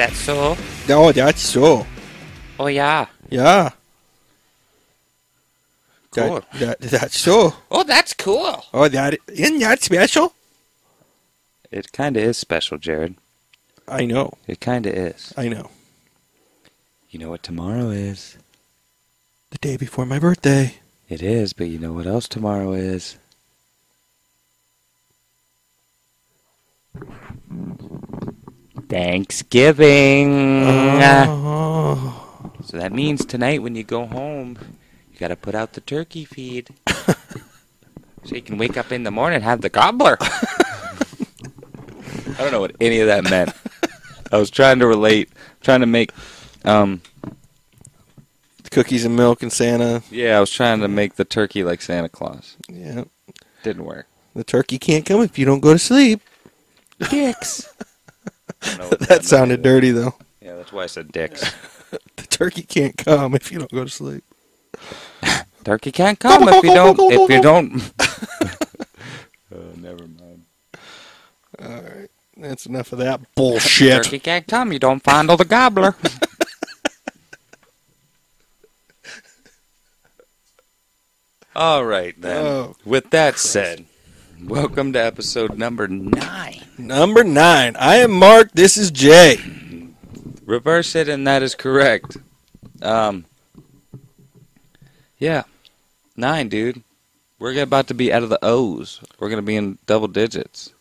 that so? Oh, that's so. Oh, yeah. Yeah. Cool. That, that, that's so. Oh, that's cool. Oh, that isn't that special? It kind of is special, Jared. I know. It kind of is. I know. You know what tomorrow is? The day before my birthday. It is, but you know what else tomorrow is? Thanksgiving. Oh. So that means tonight when you go home, you gotta put out the turkey feed. so you can wake up in the morning and have the gobbler. I don't know what any of that meant. I was trying to relate, trying to make, um, Cookies and milk and Santa. yeah, I was trying to make the turkey like Santa Claus. Yeah. Didn't work. The turkey can't come if you don't go to sleep. Dicks. I don't know what That sounded meant. dirty, though. Yeah, that's why I said dicks. The turkey can't come if you don't go to sleep. Turkey can't come if you don't. If you don't. oh, never mind. All right. That's enough of that bullshit. Turkey can't come. You don't fondle the gobbler. All right then. Oh, With that said, welcome to episode number nine. Number nine. I am Mark. This is Jay. Reverse it, and that is correct. Um. Yeah, nine, dude. We're about to be out of the O's. We're gonna be in double digits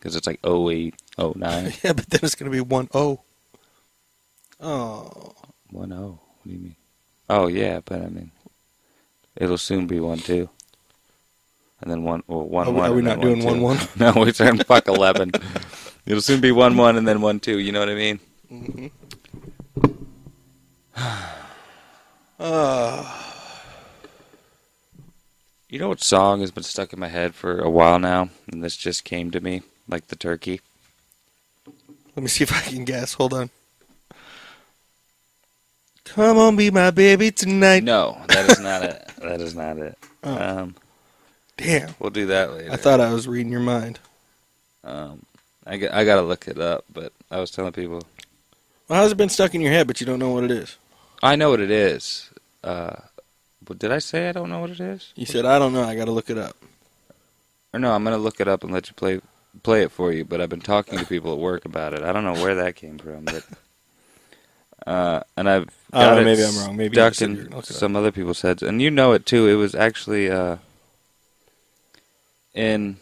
because it's like 08, 09, Yeah, but then it's going to be one O. Oh. 10. What do you mean? Oh yeah, but I mean, it'll soon be one two, and then one. Well, one Are we- one. are we not doing two. one, one? no, we're saying fuck eleven. It'll soon be one one and then one two. You know what I mean? hmm uh, You know what song has been stuck in my head for a while now, and this just came to me like the turkey. let me see if I can guess. Hold on. Come on, be my baby tonight. No, that is not it. That is not it. Oh. Um, Damn. we'll do that later. I thought I was reading your mind. Um, I, got, I gotta look it up, but I was telling people Well, how's it been stuck in your head, but you don't know what it is? I know what it is. Uh, but did I say I don't know what it is? You said, I don't know. I got to look it up. Or no, I'm gonna look it up and let you play play it for you. But I've been talking to people at work about it. I don't know where that came from, but uh, and I've got know, it maybe I'm wrong. Maybe stuck in you're gonna look it up. some other people's heads, and you know it too. It was actually uh, in.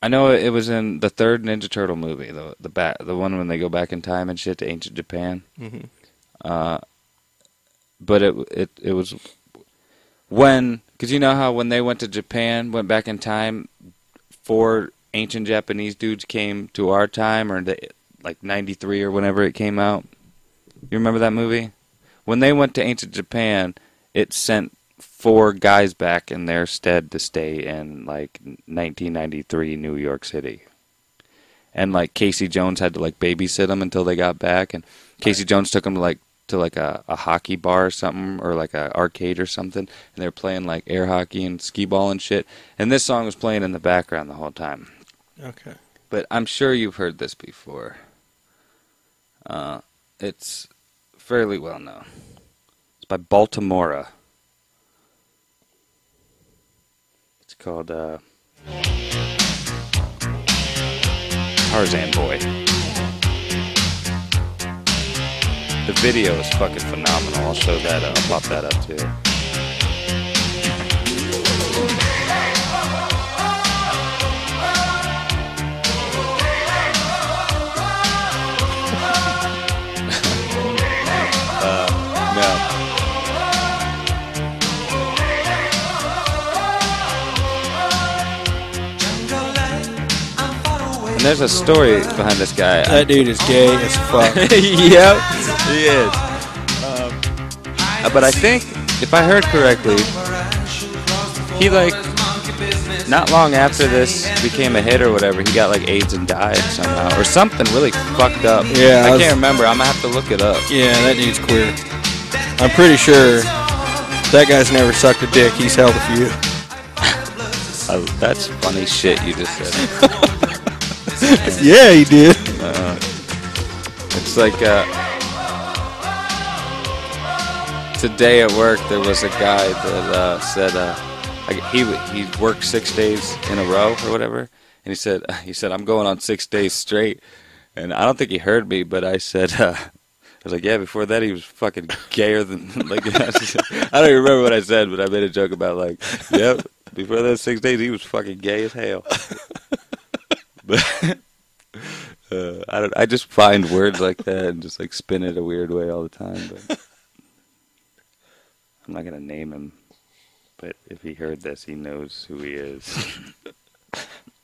I know it was in the third Ninja Turtle movie, the the back, the one when they go back in time and shit to ancient Japan. hmm Uh, but it it it was when because you know how when they went to Japan, went back in time, four ancient Japanese dudes came to our time or the, like '93 or whenever it came out. You remember that movie? When they went to ancient Japan, it sent four guys back in their stead to stay in like 1993 New York City. And like Casey Jones had to like babysit them until they got back, and Casey Jones took them to like to like a, a hockey bar or something, or like a arcade or something, and they were playing like air hockey and skee ball and shit. And this song was playing in the background the whole time. Okay. But I'm sure you've heard this before. Uh, it's fairly well known. It's by Baltimora. Called uh, Tarzan Boy. The video is fucking phenomenal. I'll show that. Up. I'll pop that up too. There's a story behind this guy. That dude is gay as fuck. yep, he is. Um, but I think, if I heard correctly, he like not long after this became a hit or whatever, he got like AIDS and died somehow or something really fucked up. Yeah, I I, was- can't remember. I'm gonna have to look it up. yeah, that dude's queer. I'm pretty sure That guy's never sucked a dick. He's held a few. Oh, that's funny shit you just said. yeah, he did. It's like uh, today at work there was a guy that uh, said uh, he he worked six days in a row or whatever, and he said he said I'm going on six days straight, and I don't think he heard me, but I said. Uh, I was like, yeah. Before that, he was fucking gayer than like. I don't even remember what I said, but I made a joke about like, yep. Before that six days, he was fucking gay as hell. But uh, I don't. I just find words like that and just like spin it a weird way all the time. But I'm not gonna name him. But if he heard this, he knows who he is.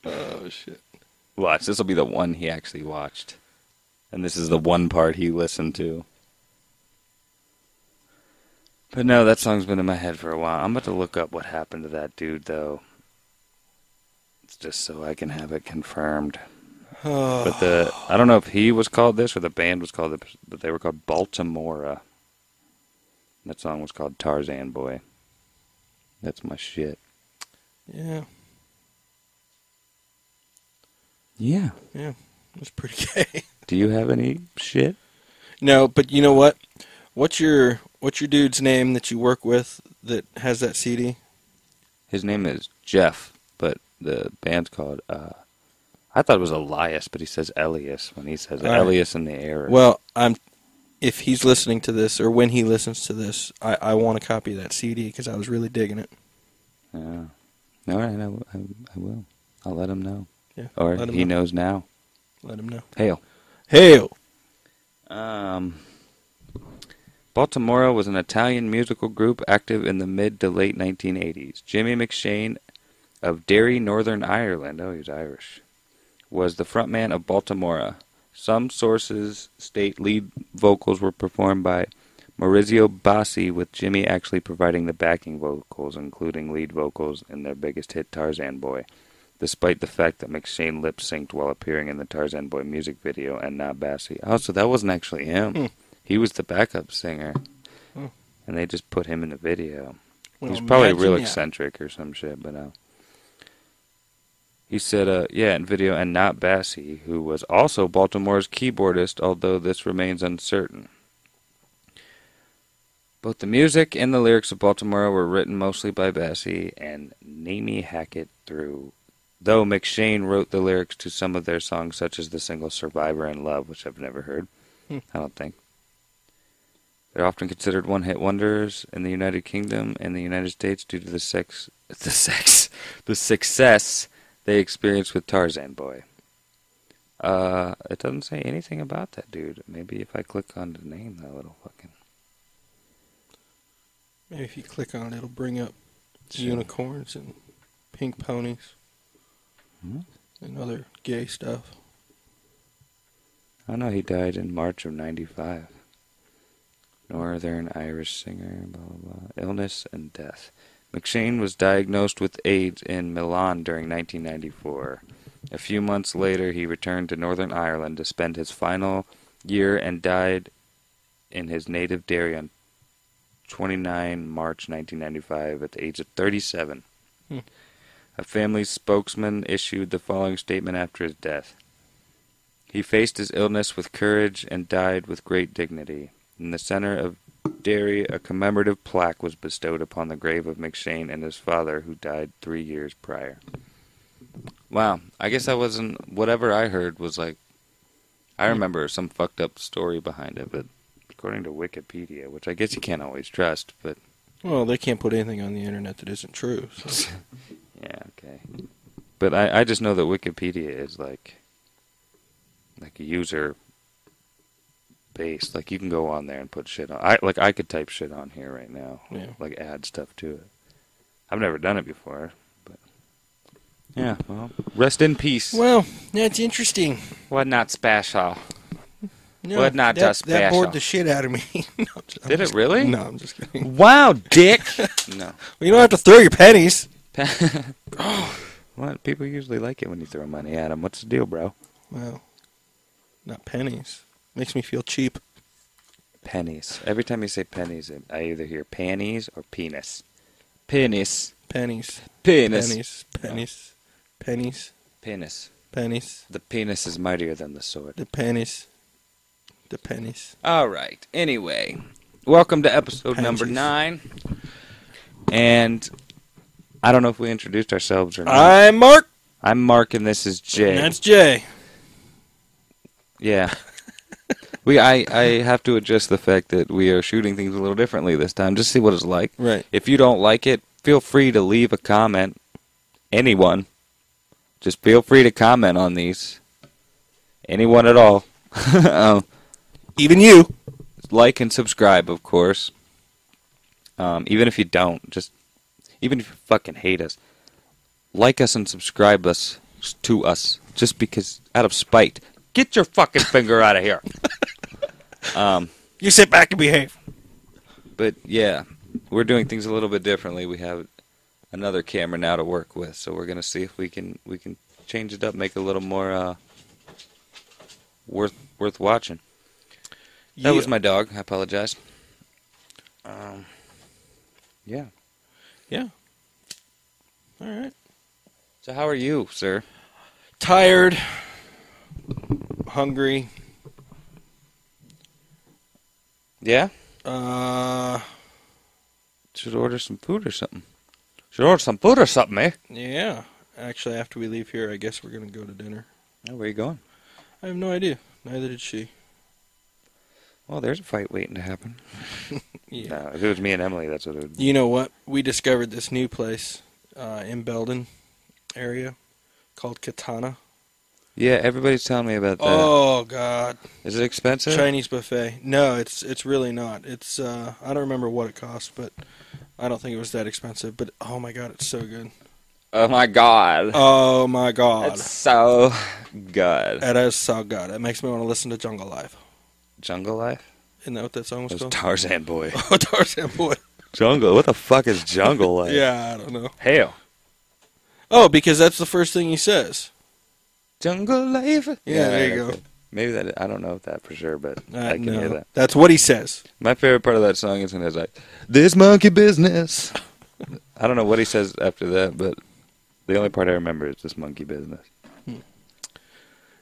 Oh shit. Watch. This will be the one he actually watched, and this is the one part he listened to. But no, that song's been in my head for a while. I'm about to look up what happened to that dude, though. It's just so I can have it confirmed. But the I don't know if he was called this or the band was called it, but they were called Baltimora. That song was called Tarzan Boy. That's my shit. yeah, Yeah. yeah. It's pretty gay. Do you have any shit? No, but you know what? What's your what's your dude's name that you work with that has that CD? His name is Jeff, the band's called. Uh, I thought it was Elias, but he says Elias when he says right. Elias in the air. Well, I'm. If he's listening to this, or when he listens to this, I, I want a copy of that CD because I was really digging it. Yeah. All right, I, I, I will. I'll let him know. Yeah, Or he know. knows now. Let him know. Hail. Hail! Um, Baltimora was an Italian musical group active in the mid to late 1980s. Jimmy McShane of Derry, Northern Ireland, oh, he's Irish, was the frontman of Baltimora. Some sources state lead vocals were performed by Maurizio Bassi, with Jimmy actually providing the backing vocals, including lead vocals in their biggest hit Tarzan Boy, despite the fact that McShane lip synced while appearing in the Tarzan Boy music video and not Bassi. Oh, so that wasn't actually him. Hmm. He was the backup singer. Hmm. And they just put him in the video. Well, He's probably real that. eccentric or some shit, but uh, he said, uh, yeah, in video, and not Bassi, who was also Baltimora's keyboardist, although this remains uncertain. Both the music and the lyrics of Baltimore were written mostly by Bassi and Naimy Hackett through, though McShane wrote the lyrics to some of their songs, such as the single Survivor and Love, which I've never heard. Hmm. I don't think. They're often considered one-hit wonders in the United Kingdom and the United States due to the sex, the sex, the success they experienced with Tarzan Boy. Uh, it doesn't say anything about that dude. Maybe if I click on the name, that little fucking Maybe if you click on it, it'll bring up Sure. unicorns and pink ponies Hmm? and other gay stuff. I know he died in March of '95. Northern Irish singer, blah blah blah. Illness and death. McShane was diagnosed with AIDS in Milan during 1994. A few months later, he returned to Northern Ireland to spend his final year and died in his native Derry on 29 March 1995 at the age of 37. Hmm. A family spokesman issued the following statement after his death. He faced his illness with courage and died with great dignity. In the center of Derry, a commemorative plaque was bestowed upon the grave of McShane and his father, who died three years prior. Wow, I guess I wasn't. Whatever I heard was like. I remember some fucked up story behind it, but according to Wikipedia, which I guess you can't always trust, but Well, they can't put anything on the internet that isn't true. So. yeah, okay. But I, I just know that Wikipedia is like like a user based. Like you can go on there and put shit on. I like I could type shit on here right now. Yeah. Like add stuff to it. I've never done it before, but yeah. Well, rest in peace. Well, that's interesting. What not special? No, Well, not that, just that bored special. the shit out of me. No, I'm just- I'm Did it just- really? No, I'm just kidding. Wow, dick. no. Well, you don't have to throw your pennies. oh. What? People usually like it when you throw money at them. What's the deal, bro? Well, not pennies. Makes me feel cheap. Pennies. Every time you say pennies, I either hear panties or penis. Penis. Pennies. Penis. Pennies. Pennies. Pennies. Penis. Pennies. The penis is mightier than the sword. The pennies. The pennies. All right. Anyway, welcome to episode number nine. And I don't know if we introduced ourselves or not. I'm Mark. I'm Mark, and this is Jay. And that's Jay. Yeah. we I, I have to adjust the fact that we are shooting things a little differently this time, just see what it's like. Right. If you don't like it, feel free to leave a comment. Anyone. Just feel free to comment on these. Anyone at all. um, Even you. like and subscribe, of course. Um, even if you don't, just even if you fucking hate us, like us and subscribe us to us, just because out of spite. Get your fucking finger out of here. Um, You sit back and behave. but yeah, we're doing things a little bit differently. We have another camera now to work with, so we're gonna see if we can we can change it up, make it a little more uh, worth worth watching. That was my dog. I apologize. Um, yeah. Yeah. All right. So how are you, sir? Tired. Hungry. Yeah. Uh, Should order some food or something. Should order some food or something, eh? yeah. Actually, after we leave here, I guess we're gonna go to dinner. Oh, where you going? I have no idea. Neither did she. Well, there's a fight waiting to happen. Yeah. No, if it was me and Emily, that's what it would. be. You know what? We discovered this new place uh, in Belden area called Katana. Yeah, everybody's telling me about that. Oh God, Is it expensive? Chinese buffet. No, it's it's really not. It's uh, I don't remember what it cost, but I don't think it was that expensive. But oh my God, it's so good. Oh my god. Oh my God, It's so good. that is so good. It makes me want to listen to Jungle Life. Jungle Life? Isn't that what that song was was called? Tarzan Boy. Oh, Tarzan Boy. Jungle? What the fuck is Jungle Life? Yeah, I don't know. Hell. Oh, because that's the first thing he says. Jungle Life? Yeah, there you go. Maybe that, I don't know that for sure, but Uh, I can hear that. That's what he says. My favorite part of that song is when it's like, "This monkey business." I don't know what he says after that, but the only part I remember is this monkey business.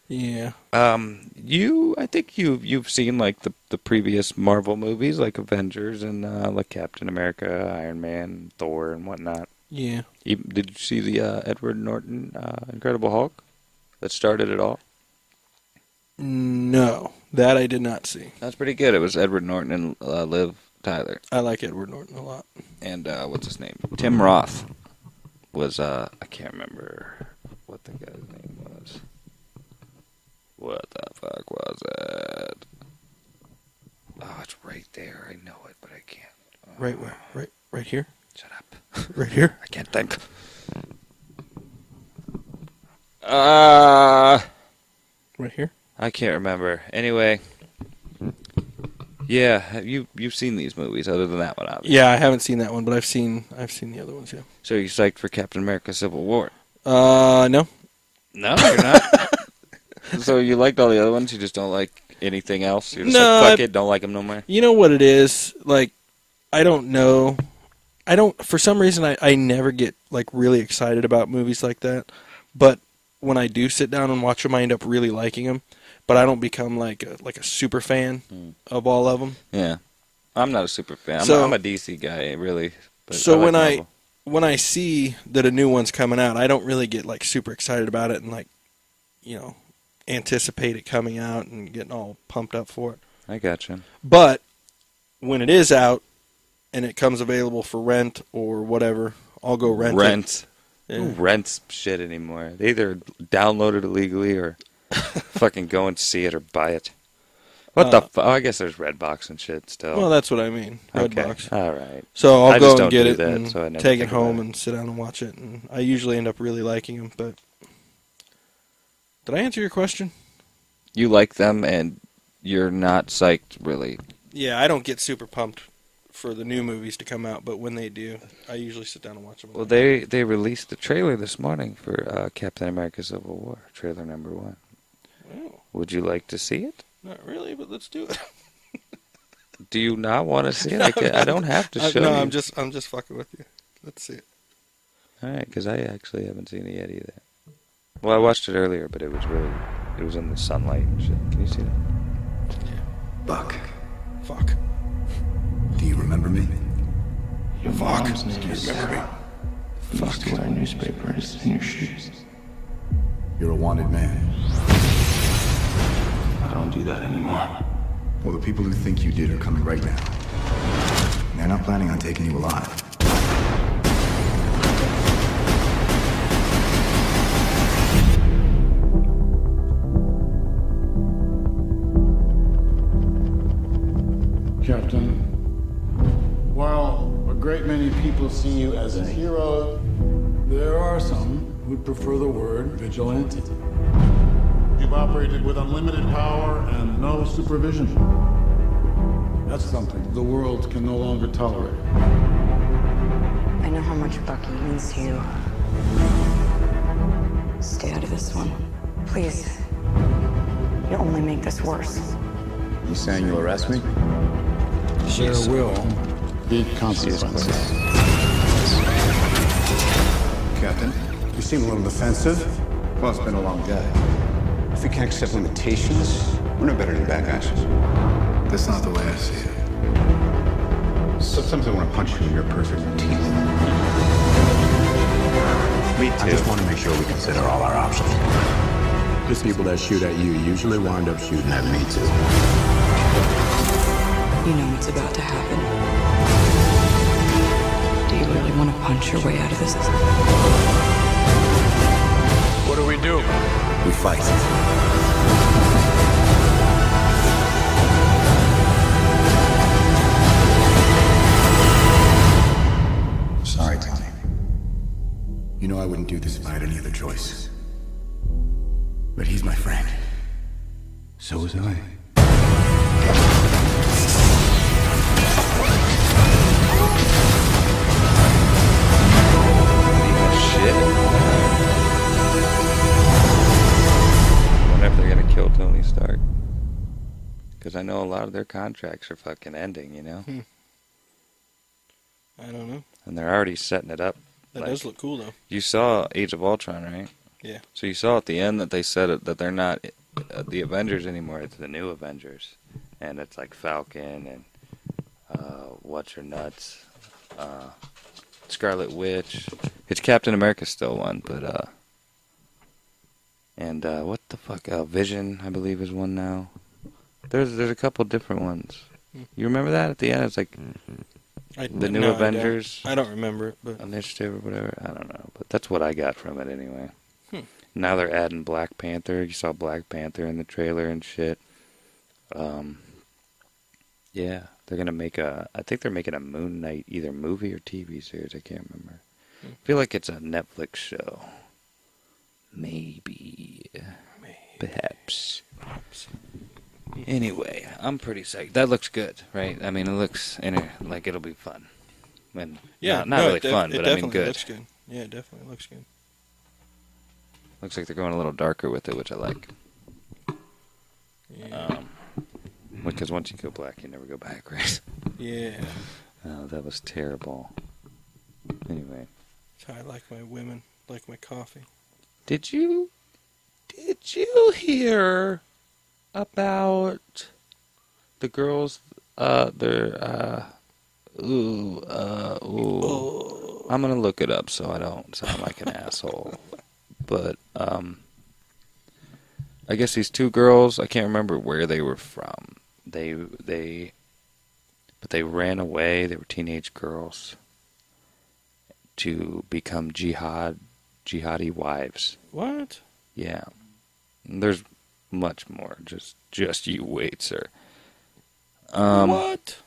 Yeah. Um, you, I think you you've seen like the the previous Marvel movies, like Avengers and uh, like Captain America, Iron Man, Thor, and whatnot. Yeah. Even, did you see the uh, Edward Norton uh, Incredible Hulk that started it all? No, that I did not see. That's pretty good. It was Edward Norton and uh, Liv Tyler. I like Edward Norton a lot. and uh, what's his name? Tim Roth was uh, I can't remember what the guy's name was. What the fuck was it? Oh, it's right there. I know it, but I can't. Oh, Right where? Right, right here. Shut up. Right here. I can't think. Uh, Right here. I can't remember. Anyway, yeah, you you've seen these movies other than that one, obviously. Yeah, I haven't seen that one, but I've seen I've seen the other ones. Yeah. So you psyched for Captain America: Civil War? Uh, no. No, you're not. so you liked all the other ones. You just don't like anything else. You're just No, like, fuck I- it, don't like them no more. You know what it is? Like, I don't know. I don't. For some reason, I I never get like really excited about movies like that. But when I do sit down and watch them, I end up really liking them. But I don't become like a, like a super fan Mm. of all of them. Yeah, I'm not a super fan. I'm, So- I'm a DC guy, really. But So like when I- when I see that a new one's coming out, I don't really get like super excited about it and like, you know, anticipate it coming out and getting all pumped up for it. I gotcha. But when it is out and it comes available for rent or whatever, I'll go rent, Rent. it. Who rents shit anymore? They either download it illegally or fucking go and see it or buy it. What the? Uh, Fu- oh, I guess there's Redbox and shit still. Well, that's what I mean. okay. Redbox. All right. So I'll I go and get do it that, and so I never take it think about home it. and sit down and watch it. And I usually end up really liking them. But did I answer your question? You like them and you're not psyched, really. Yeah, I don't get super pumped for the new movies to come out, but when they do, I usually sit down and watch them. Well, they they released the trailer this morning for uh, Captain America: Civil War, trailer number one. Well, Would you like to see it? not really, but let's do it. Do you not want to see it? I, can, I don't have to I- show no, you. I'm just I'm just fucking with you. Let's see it. All right, because I actually haven't seen it yet either. Well, I watched it earlier, but it was really, it was in the sunlight and shit. Can you see that? Yeah. Buck, Fuck. Do you remember me? Your Fuck. mom's name Do you is remember me? You used to wear newspapers in your shoes. You're a wanted man. I don't do that anymore. Well, the people who think you did are coming right now. And they're not planning on taking you alive. Captain, while a great many people see you as a hero, there are some who'd prefer the word vigilante. You've operated with unlimited power and no supervision. That's something the world can no longer tolerate. I know how much Bucky means to you. Stay out of this one. Please. You'll only make this worse. You saying you'll arrest me? There will be consequences. Captain, You seem a little defensive. well, it's been a long day. If we can't accept limitations, we're no better than bad guys. That's not the way I see it. Sometimes I want to punch you in your perfect teeth. Me too. I just want to make sure we consider all our options. The people that shoot at you usually wind up shooting at me too. You know what's about to happen. Do you want to punch your way out of this? What do we do? We fight. Sorry, Tony. You know I wouldn't do this if I had any other choice. But he's my friend. So was I. their contracts are fucking ending, you know, I don't know. and they're already setting it up. That Like- does look cool though. You saw Age of Ultron, right? Yeah. So you saw at the end that they said it, that they're not uh, the Avengers anymore. It's the new Avengers, and it's like Falcon and uh, what's her nuts, uh, Scarlet Witch. It's Captain America still one, but uh, and uh, what the fuck? Uh, Vision, I believe, is one now. There's there's a couple different ones. You remember that at the end? It's like I, the new no, I don't. Avengers I don't remember it, but initiative or whatever. I don't know, but that's what I got from it anyway. Hmm. Now they're adding Black Panther. You saw Black Panther in the trailer and shit. Um, yeah, they're gonna make a. I think they're making a Moon Knight either movie or TV series. I can't remember. Hmm. I feel like it's a Netflix show. Maybe. Perhaps. Anyway, I'm pretty psyched. That looks good, right? I mean, it looks inter- like it'll be fun. And yeah, not, not no, really def- fun, but I mean good. Looks good. Yeah, it definitely looks good. Looks like they're going a little darker with it, which I like. Yeah. Um, because once you go black, you never go back, right? yeah. Oh, that was terrible. Anyway, That's how I like my women, like my coffee. did you did you hear about the girls? Uh, they're uh, ooh, uh, ooh. I'm gonna look it up so I don't sound like an asshole. But um, I guess these two girls, I can't remember where they were from. They they, but they ran away. They were teenage girls to become jihad jihadi wives. What? Yeah. There's much more. Just just you wait, sir. Um, what?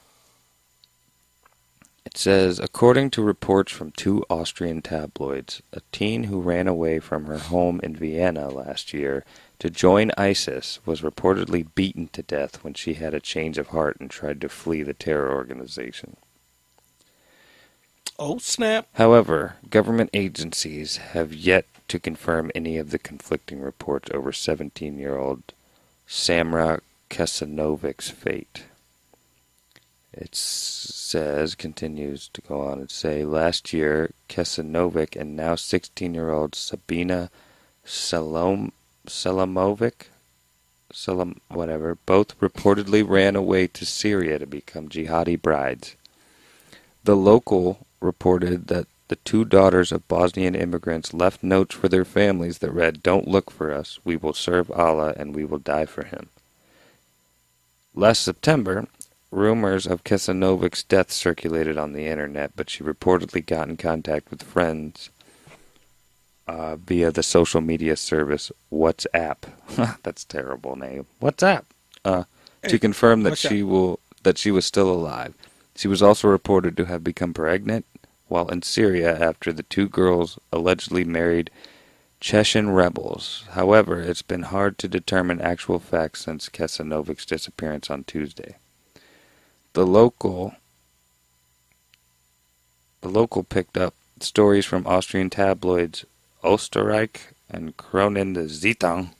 It says, according to reports from two Austrian tabloids, a teen who ran away from her home in Vienna last year to join ISIS was reportedly beaten to death when she had a change of heart and tried to flee the terror organization. Oh snap! However, government agencies have yet to confirm any of the conflicting reports over 17 year old Samra Kesanovic's fate. It says, continues to go on and say, last year, Kesanovic and now 16-year-old Sabina Salom, Salamovic, Salam, whatever, both reportedly ran away to Syria to become jihadi brides. The local reported that the two daughters of Bosnian immigrants left notes for their families that read, Don't look for us, we will serve Allah and we will die for him. Last September, rumors of Kesanovic's death circulated on the internet, but she reportedly got in contact with friends uh, via the social media service WhatsApp. That's a terrible name. WhatsApp. Uh, to confirm that she up? will that she was still alive. She was also reported to have become pregnant while in Syria after the two girls allegedly married Chechen rebels. However, it's been hard to determine actual facts since Kesanovic's disappearance on Tuesday. The local the local picked up stories from Austrian tabloids Österreich and Kronen Zeitung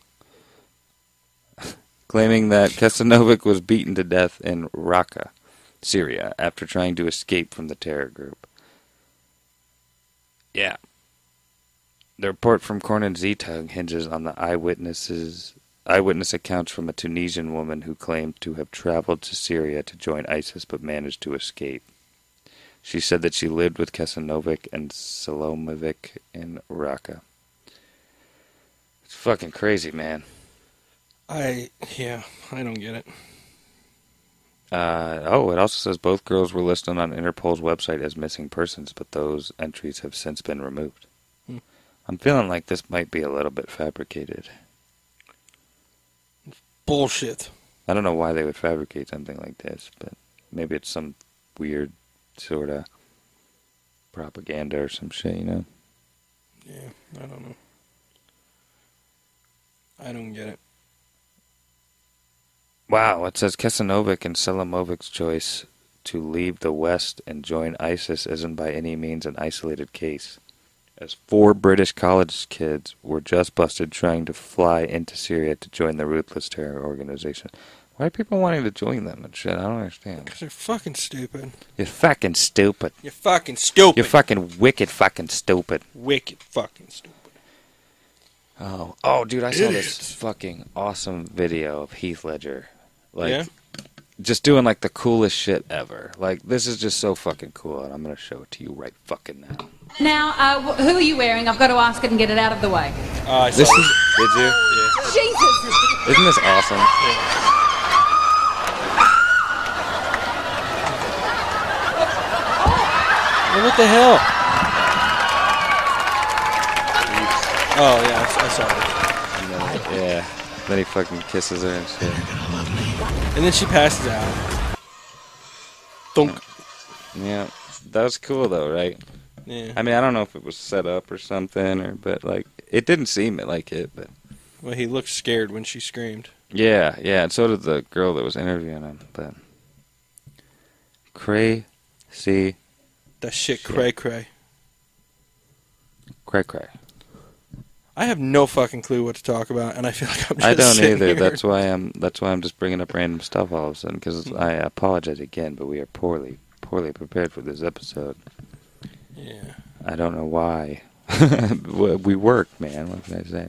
claiming that Kesanovic was beaten to death in Raqqa, Syria, after trying to escape from the terror group. Yeah. The report from Kronen Zeitung hinges on the eyewitnesses eyewitness accounts from a Tunisian woman who claimed to have traveled to Syria to join ISIS but managed to escape. She said that she lived with Kesanovic and Salomovic in Raqqa. It's fucking crazy, man. I yeah, I don't get it. Uh, oh, it also says both girls were listed on Interpol's website as missing persons, but those entries have since been removed. Hmm. I'm feeling like this might be a little bit fabricated. Bullshit. I don't know why they would fabricate something like this, but maybe it's some weird sort of propaganda or some shit, you know? Yeah, I don't know. I don't get it. Wow, it says Kesanovic and Selimovic's choice to leave the West and join ISIS isn't by any means an isolated case. As four British college kids were just busted trying to fly into Syria to join the ruthless terror organization. Why are people wanting to join them and shit? I don't understand. Because they're fucking stupid. You're fucking stupid. You're fucking stupid. You're fucking wicked fucking stupid. wicked fucking stupid. Oh, oh, dude, I saw this fucking awesome video of Heath Ledger, like Yeah? just doing like the coolest shit ever. Like this is just so fucking cool, and I'm gonna show it to you right fucking now. Now, uh, wh- who are you wearing? I've got to ask it and get it out of the way. Oh, I saw This it. is, did you? Jesus! Isn't this awesome? Well, what the hell? Oh yeah, I, I saw it. And then, yeah. Then he fucking kisses her and shit. And then she passes out. Thunk. Yeah, that was cool though, right? Yeah. I mean, I don't know if it was set up or something, or but like it didn't seem like it, but Well, he looked scared when she screamed. yeah, yeah, and so did the girl that was interviewing him. But crazy, That shit, Shit. cray cray. cray cray. I have no fucking clue what to talk about, and I feel like I'm just I don't either. here. That's why I'm. That's why I'm just bringing up random stuff all of a sudden. Because. I apologize again, but we are poorly, poorly prepared for this episode. Yeah. I don't know why. We- we work, man. What can I say?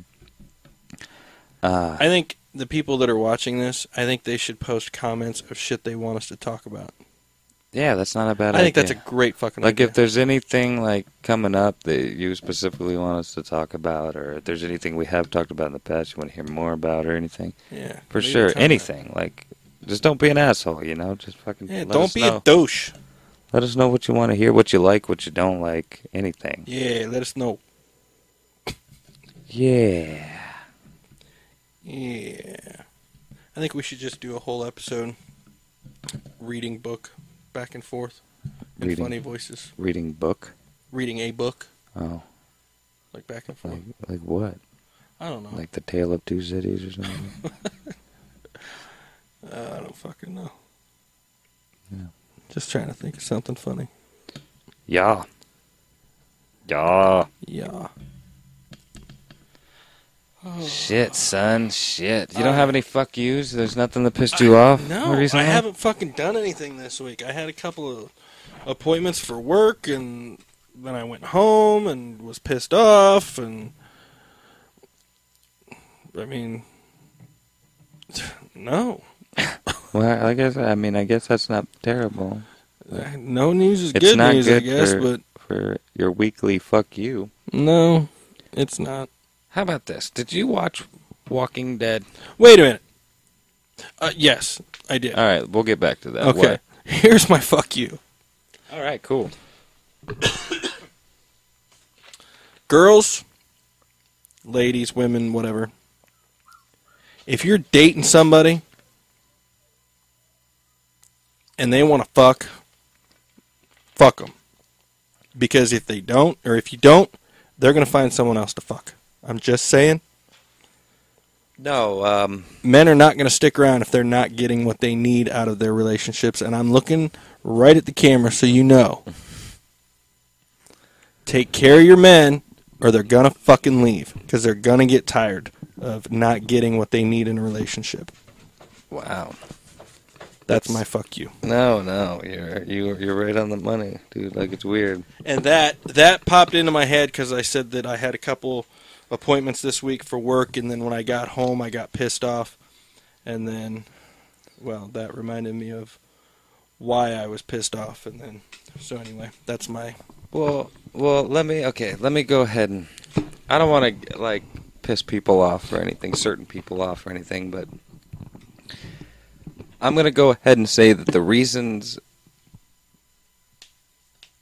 Uh, I think the people that are watching this, I think they should post comments of shit they want us to talk about. Yeah, that's not a bad I idea. think that's a great fucking like idea. if there's anything like coming up that you specifically want us to talk about, or if there's anything we have talked about in the past you want to hear more about, or anything, yeah, for leave sure, anything. Like, just don't be an asshole, you know. Just fucking Yeah, let don't us be know. a douche. Let us know what you want to hear, what you like, what you don't like, anything. Yeah, let us know. Yeah. Yeah. I think we should just do a whole episode reading book back and forth in Reading. funny voices. Reading book. Reading a book Oh, like back and forth. like like what? I don't know. Like the Tale of Two Cities or something? Uh, I don't fucking know. Yeah. Just trying to think of something funny. yeah. Yeah. Yeah. Shit, son. Shit. You don't uh, have any fuck yous? There's nothing that pissed you off? No, recently? I haven't fucking done anything this week. I had a couple of appointments for work, and then I went home and was pissed off, and I mean, no, Well, I guess. I mean, I guess that's not terrible. no news is It's good not news, good I guess, for, but for your weekly fuck you. no, it's not. How about this? Did you watch Walking Dead? Wait a minute. Uh, yes, I did. All right, we'll get back to that. okay, What? here's my fuck you. All right, cool. girls, ladies, women, whatever. If you're dating somebody and they want to fuck, fuck them. Because if they don't, or if you don't, they're going to find someone else to fuck. I'm just saying. No, um, Men are not going to stick around if they're not getting what they need out of their relationships. And I'm looking right at the camera so you know. Take care of your men, or they're going to fucking leave. Because they're going to get tired of not getting what they need in a relationship. wow. That's my fuck you. No, no, you're you you're right on the money, dude. Like it's weird. And that that popped into my head because I said that I had a couple appointments this week for work, and then when I got home, I got pissed off, and then, well, that reminded me of why I was pissed off, and then, so anyway, that's my Well, well, let me okay, let me go ahead and I don't want to like piss people off or anything, certain people off or anything, but I'm going to go ahead and say that the reasons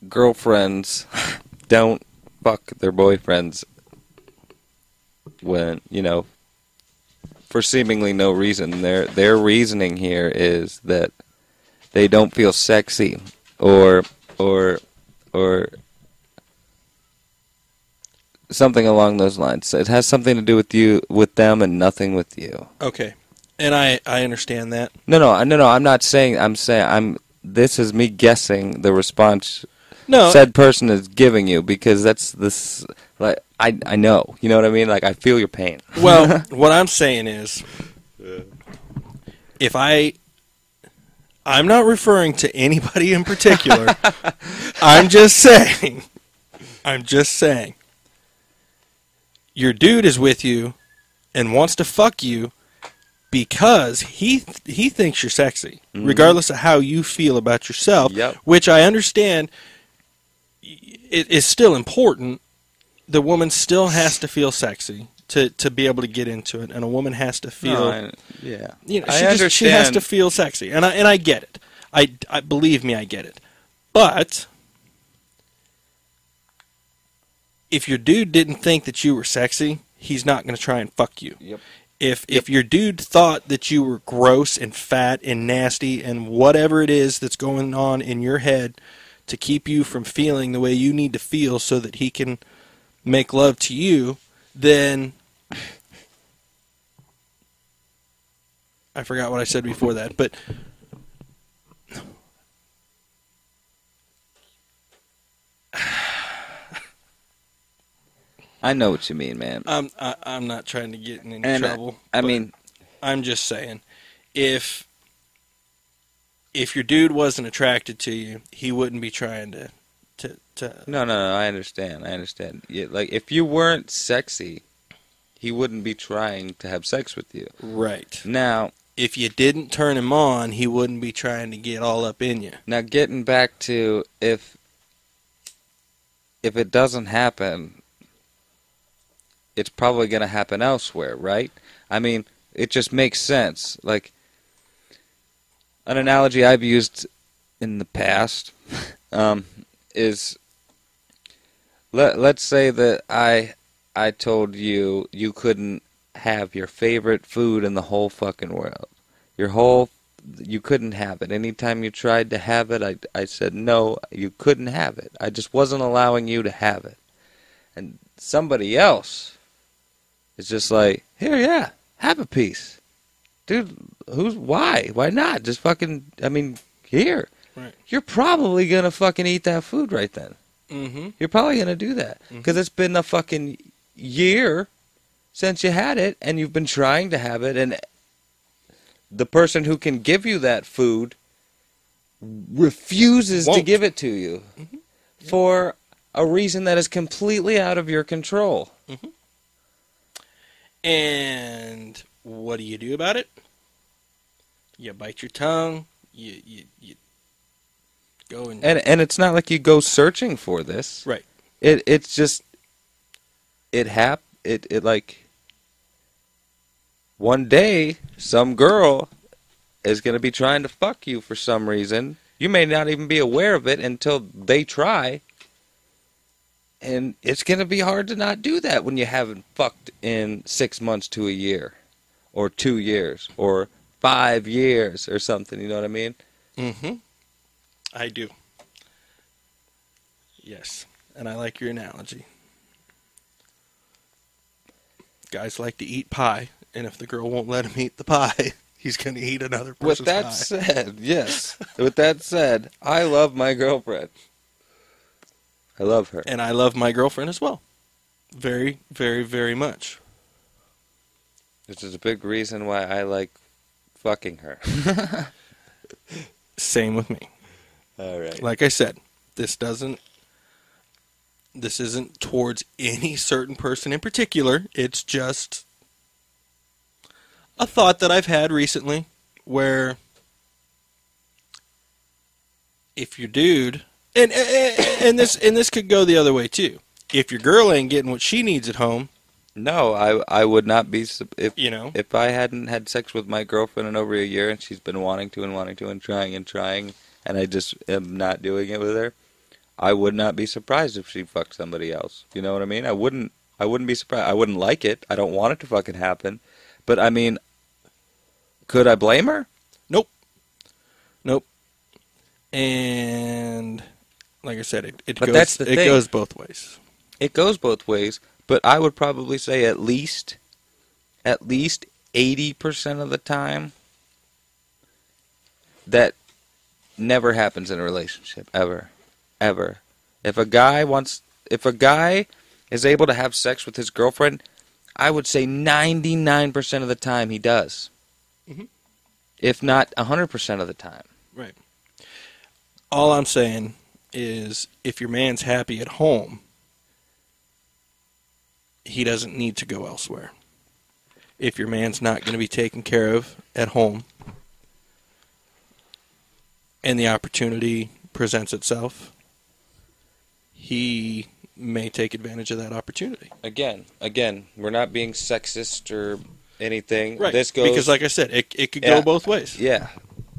girlfriends don't fuck their boyfriends when, you know, for seemingly no reason, their their reasoning here is that they don't feel sexy or or or something along those lines. It has something to do with you, with them, and nothing with you. okay, and I I understand that. No, no, no, no. I'm not saying. I'm saying. I'm. This is me guessing the response No, said person is giving you because that's this. Like I, I know. You know what I mean? Like I feel your pain. Well, what I'm saying is, if I, I'm not referring to anybody in particular. I'm just saying. I'm just saying. Your dude is with you, and wants to fuck you, because he he thinks you're sexy, mm-hmm. regardless of how you feel about yourself. Yep. Which I understand. It is still important the woman still has to feel sexy to, to be able to get into it, and a woman has to feel, No, I- yeah. you know, I she, just, she has to feel sexy, and I and I get it. I, I believe me, I get it. But if your dude didn't think that you were sexy, he's not going to try and fuck you. Yep. If if your dude thought that you were gross and fat and nasty and whatever it is that's going on in your head to keep you from feeling the way you need to feel so that he can make love to you, then I forgot what I said before that, but I know what you mean, man. I'm I, I'm not trying to get in any And uh, trouble. I but mean, I'm just saying, if if your dude wasn't attracted to you, he wouldn't be trying to to no, no, no. I understand. I understand. Yeah, like if you weren't sexy, he wouldn't be trying to have sex with you. Right. Now, If you didn't turn him on, he wouldn't be trying to get all up in you. Now, getting back to if if it doesn't happen, it's probably going to happen elsewhere, right? I mean, it just makes sense. Like an analogy I've used in the past um, is let let's say that I I told you you couldn't have your favorite food in the whole fucking world. Your whole you couldn't have it. Anytime you tried to have it, I, I said, no, you couldn't have it. I just wasn't allowing you to have it. And somebody else is just like, here, yeah, have a piece. Dude, who's, why? Why not? Just fucking, I mean, here. Right. You're probably going to fucking eat that food right then. Mm-hmm. You're probably going to do that. Mm-hmm. Because it's been a fucking year since you had it and you've been trying to have it and the person who can give you that food refuses to Won't. give it to you mm-hmm. for a reason that is completely out of your control. Mm-hmm. And what do you do about it? You bite your tongue. You you, you go and, And and it's not like you go searching for this. right. It it's just it hap it it like one day some girl is going to be trying to fuck you for some reason. You may not even be aware of it until they try. And it's going to be hard to not do that when you haven't fucked in 6 months to a year or 2 years or 5 years or something, you know what I mean? Mm-hmm. I do. Yes, and I like your analogy. Guys like to eat pie, and if the girl won't let him eat the pie, he's going to eat another person's With that pie. said, yes. With that said, I love my girlfriend. I love her. and I love my girlfriend as well. Very, very, very much. Which is a big reason why I like fucking her. Same with me. All right. Like I said, this doesn't. This isn't towards any certain person in particular. It's just a thought that I've had recently where if your dude and and, and this and this could go the other way too. If your girl ain't getting what she needs at home, No, I I would not be if you know, if I hadn't had sex with my girlfriend in over a year and she's been wanting to and wanting to and trying and trying and I just am not doing it with her. I would not be surprised if she fucked somebody else. You know what I mean? I wouldn't I wouldn't be surprised. I wouldn't like it. I don't want it to fucking happen. But I mean could I blame her? Nope. Nope. And like I said, it, it But goes that's the it thing. goes both ways. It goes both ways, but I would probably say at least at least 80% of the time that never happens in a relationship ever ever. If a guy wants if a guy is able to have sex with his girlfriend, I would say 99% of the time he does. Mhm. If not 100% of the time. Right. All I'm saying is if your man's happy at home, he doesn't need to go elsewhere. If your man's not going to be taken care of at home and the opportunity presents itself, he may take advantage of that opportunity. Again, again, we're not being sexist or anything. Right. This goes because like I said, it it could Yeah. go both ways. Yeah,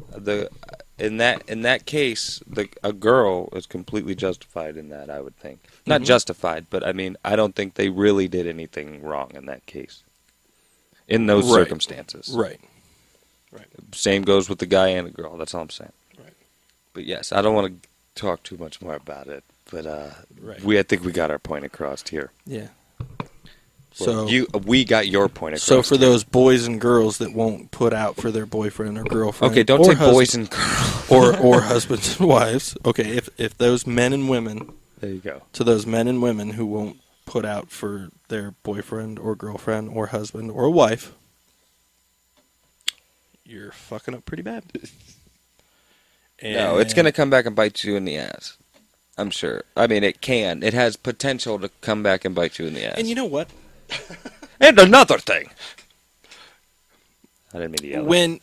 the in that in that case, the a girl is completely justified in that. I would think not Mhm. justified, but I mean, I don't think they really did anything wrong in that case. In those Right. circumstances, Right. Same goes with the guy and the girl. That's all I'm saying. But yes, I don't want to talk too much more about it. But uh, Right. we I think we got our point across here. Yeah. Well, So you we got your point across. So for here. those boys and girls that won't put out for their boyfriend or girlfriend, okay, don't hus- boys and girls. or or husbands and wives. Okay, if if those men and women, there you go. to those men and women who won't put out for their boyfriend or girlfriend or husband or wife, you're fucking up pretty bad. No, it's going to come back and bite you in the ass. I'm sure. I mean, it can. It has potential to come back and bite you in the ass. And you know what? And another thing. I didn't mean to yell. when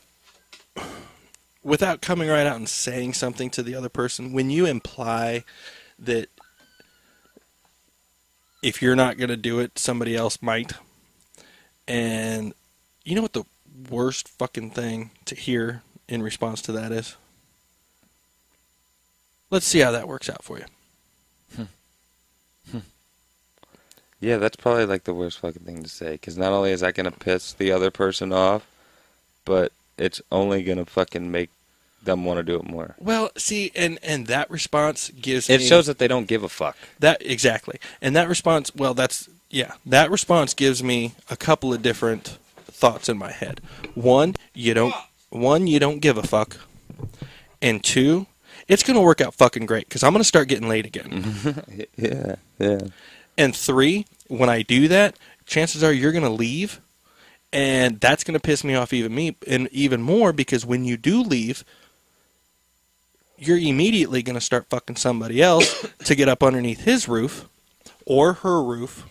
without coming right out and saying something to the other person when you imply that if you're not going to do it somebody else might and you know what the worst fucking thing to hear in response to that is let's see how that works out for you Yeah, that's probably like the worst fucking thing to say. Because not only is that going to piss the other person off, but it's only going to fucking make them want to do it more. well see and and that response gives It me- shows that they don't give a fuck. That exactly, and that response. Well, that's yeah. That response gives me a couple of different thoughts in my head. One, you don't. One, you don't give a fuck, and two, it's gonna work out fucking great because I'm gonna start getting laid again. yeah, yeah. And three, when I do that, chances are you're going to leave, and that's going to piss me off even me and even more because when you do leave, you're immediately going to start fucking somebody else to get up underneath his roof or her roof.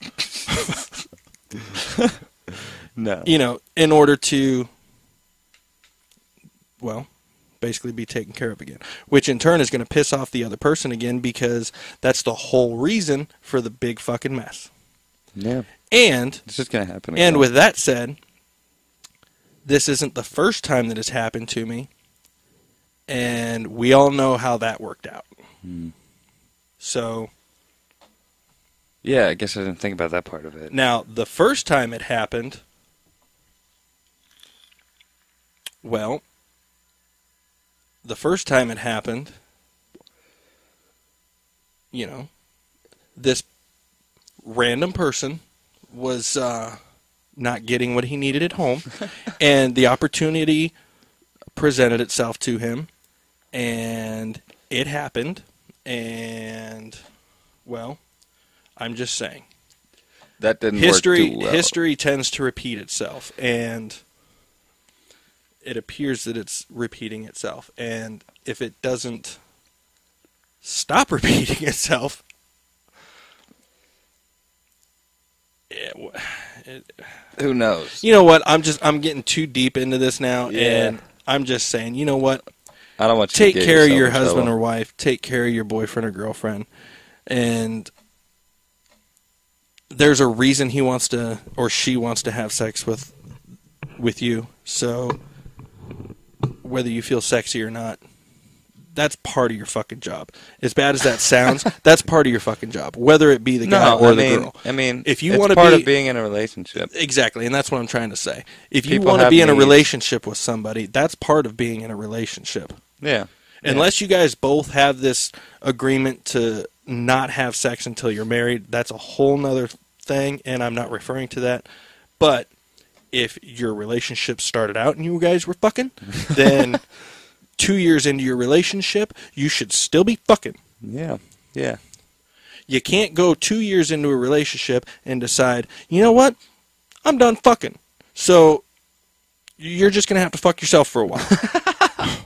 No. you know, in order to, well, basically be taken care of again, which in turn is going to piss off the other person again because that's the whole reason for the big fucking mess. Yeah. And It's just gonna happen. and with that said, this isn't the first time that it's happened to me, and we all know how that worked out. Hmm. So Yeah, I guess I didn't think about that part of it. Now, the first time it happened, well, the first time it happened, you know, this random person was uh, not getting what he needed at home, and the opportunity presented itself to him, and it happened, and, well, I'm just saying That didn't history work too well. history tends to repeat itself and it appears that it's repeating itself. And if it doesn't stop repeating itself it, it, Who knows? you know what? I'm just i'm getting too deep into this now Yeah. and i'm just saying you know what? I don't want you take care of your husband or wife. Take care of your boyfriend or girlfriend. And there's a reason he wants to or she wants to have sex with with you. So whether you feel sexy or not that's part of your fucking job as bad as that sounds that's part of your fucking job whether it be the guy no, or I the mean, girl I mean, if you want to part be of being in a relationship. Exactly, and that's what I'm trying to say. If you want to be in a relationship with somebody, that's part of being in a relationship. Yeah. Unless you guys both have this agreement to not have sex until you're married, that's a whole nother thing, and I'm not referring to that. But if your relationship started out and you guys were fucking, then two years into your relationship, you should still be fucking. Yeah. Yeah. You can't go two years into a relationship and decide, you know what, I'm done fucking. So you're just gonna have to fuck yourself for a while.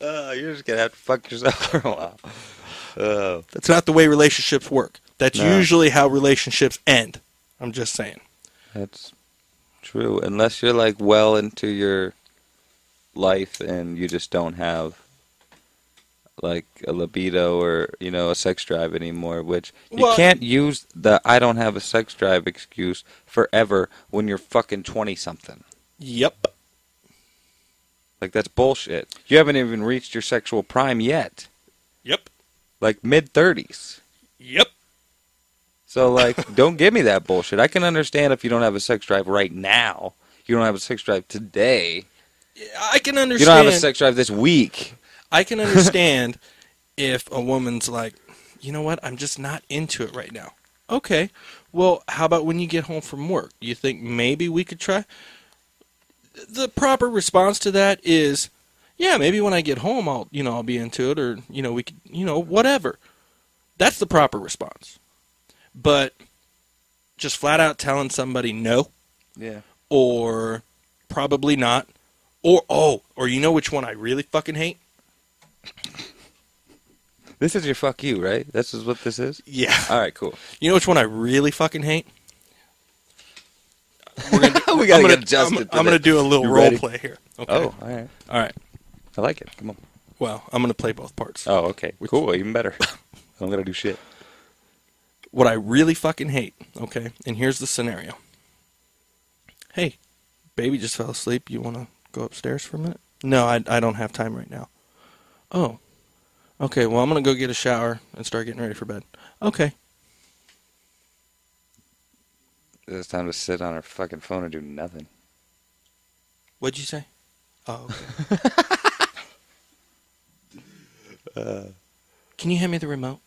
Uh, you're just gonna have to fuck yourself for a while. Oh. That's not the way relationships work. That's No. usually how relationships end. I'm just saying. That's true. Unless you're like well into your life and you just don't have like a libido or you know a sex drive anymore, which you Well- can't use the "I don't have a sex drive" excuse forever when you're fucking twenty something. Yep. Like that's bullshit. You haven't even reached your sexual prime yet. Yep. Like mid thirties. Yep. So like, don't give me that bullshit. I can understand if you don't have a sex drive right now. You don't have a sex drive today. I can understand. You don't have a sex drive this week. I can understand if a woman's like, you know what, I'm just not into it right now. Okay. Well, how about when you get home from work? You think maybe we could try? The proper response to that is, yeah, maybe when I get home, I'll, you know, I'll be into it, or you know, we could, you know, whatever. That's the proper response. But just flat out telling somebody no, Yeah. or probably not, or oh, or you know which one I really fucking hate? This is your fuck you, right? This is what this is. Yeah. All right, cool. You know which one I really fucking hate? We're gonna do, We gotta I'm gonna, get adjusted I'm, to I'm gonna do a little role ready? play here. Oh, okay. Oh, all right. All right. I like it. Come on. Well, I'm gonna play both parts. Oh, okay. Cool. Even better. I'm gonna do shit. What I really fucking hate. Okay. And here's the scenario. Hey, baby just fell asleep. You want to go upstairs for a minute? No, I I don't have time right now. Oh. Okay. Well, I'm gonna go get a shower and start getting ready for bed. Okay. It's time to sit on her fucking phone and do nothing. What'd you say? Oh. Okay. Can you hand me the remote?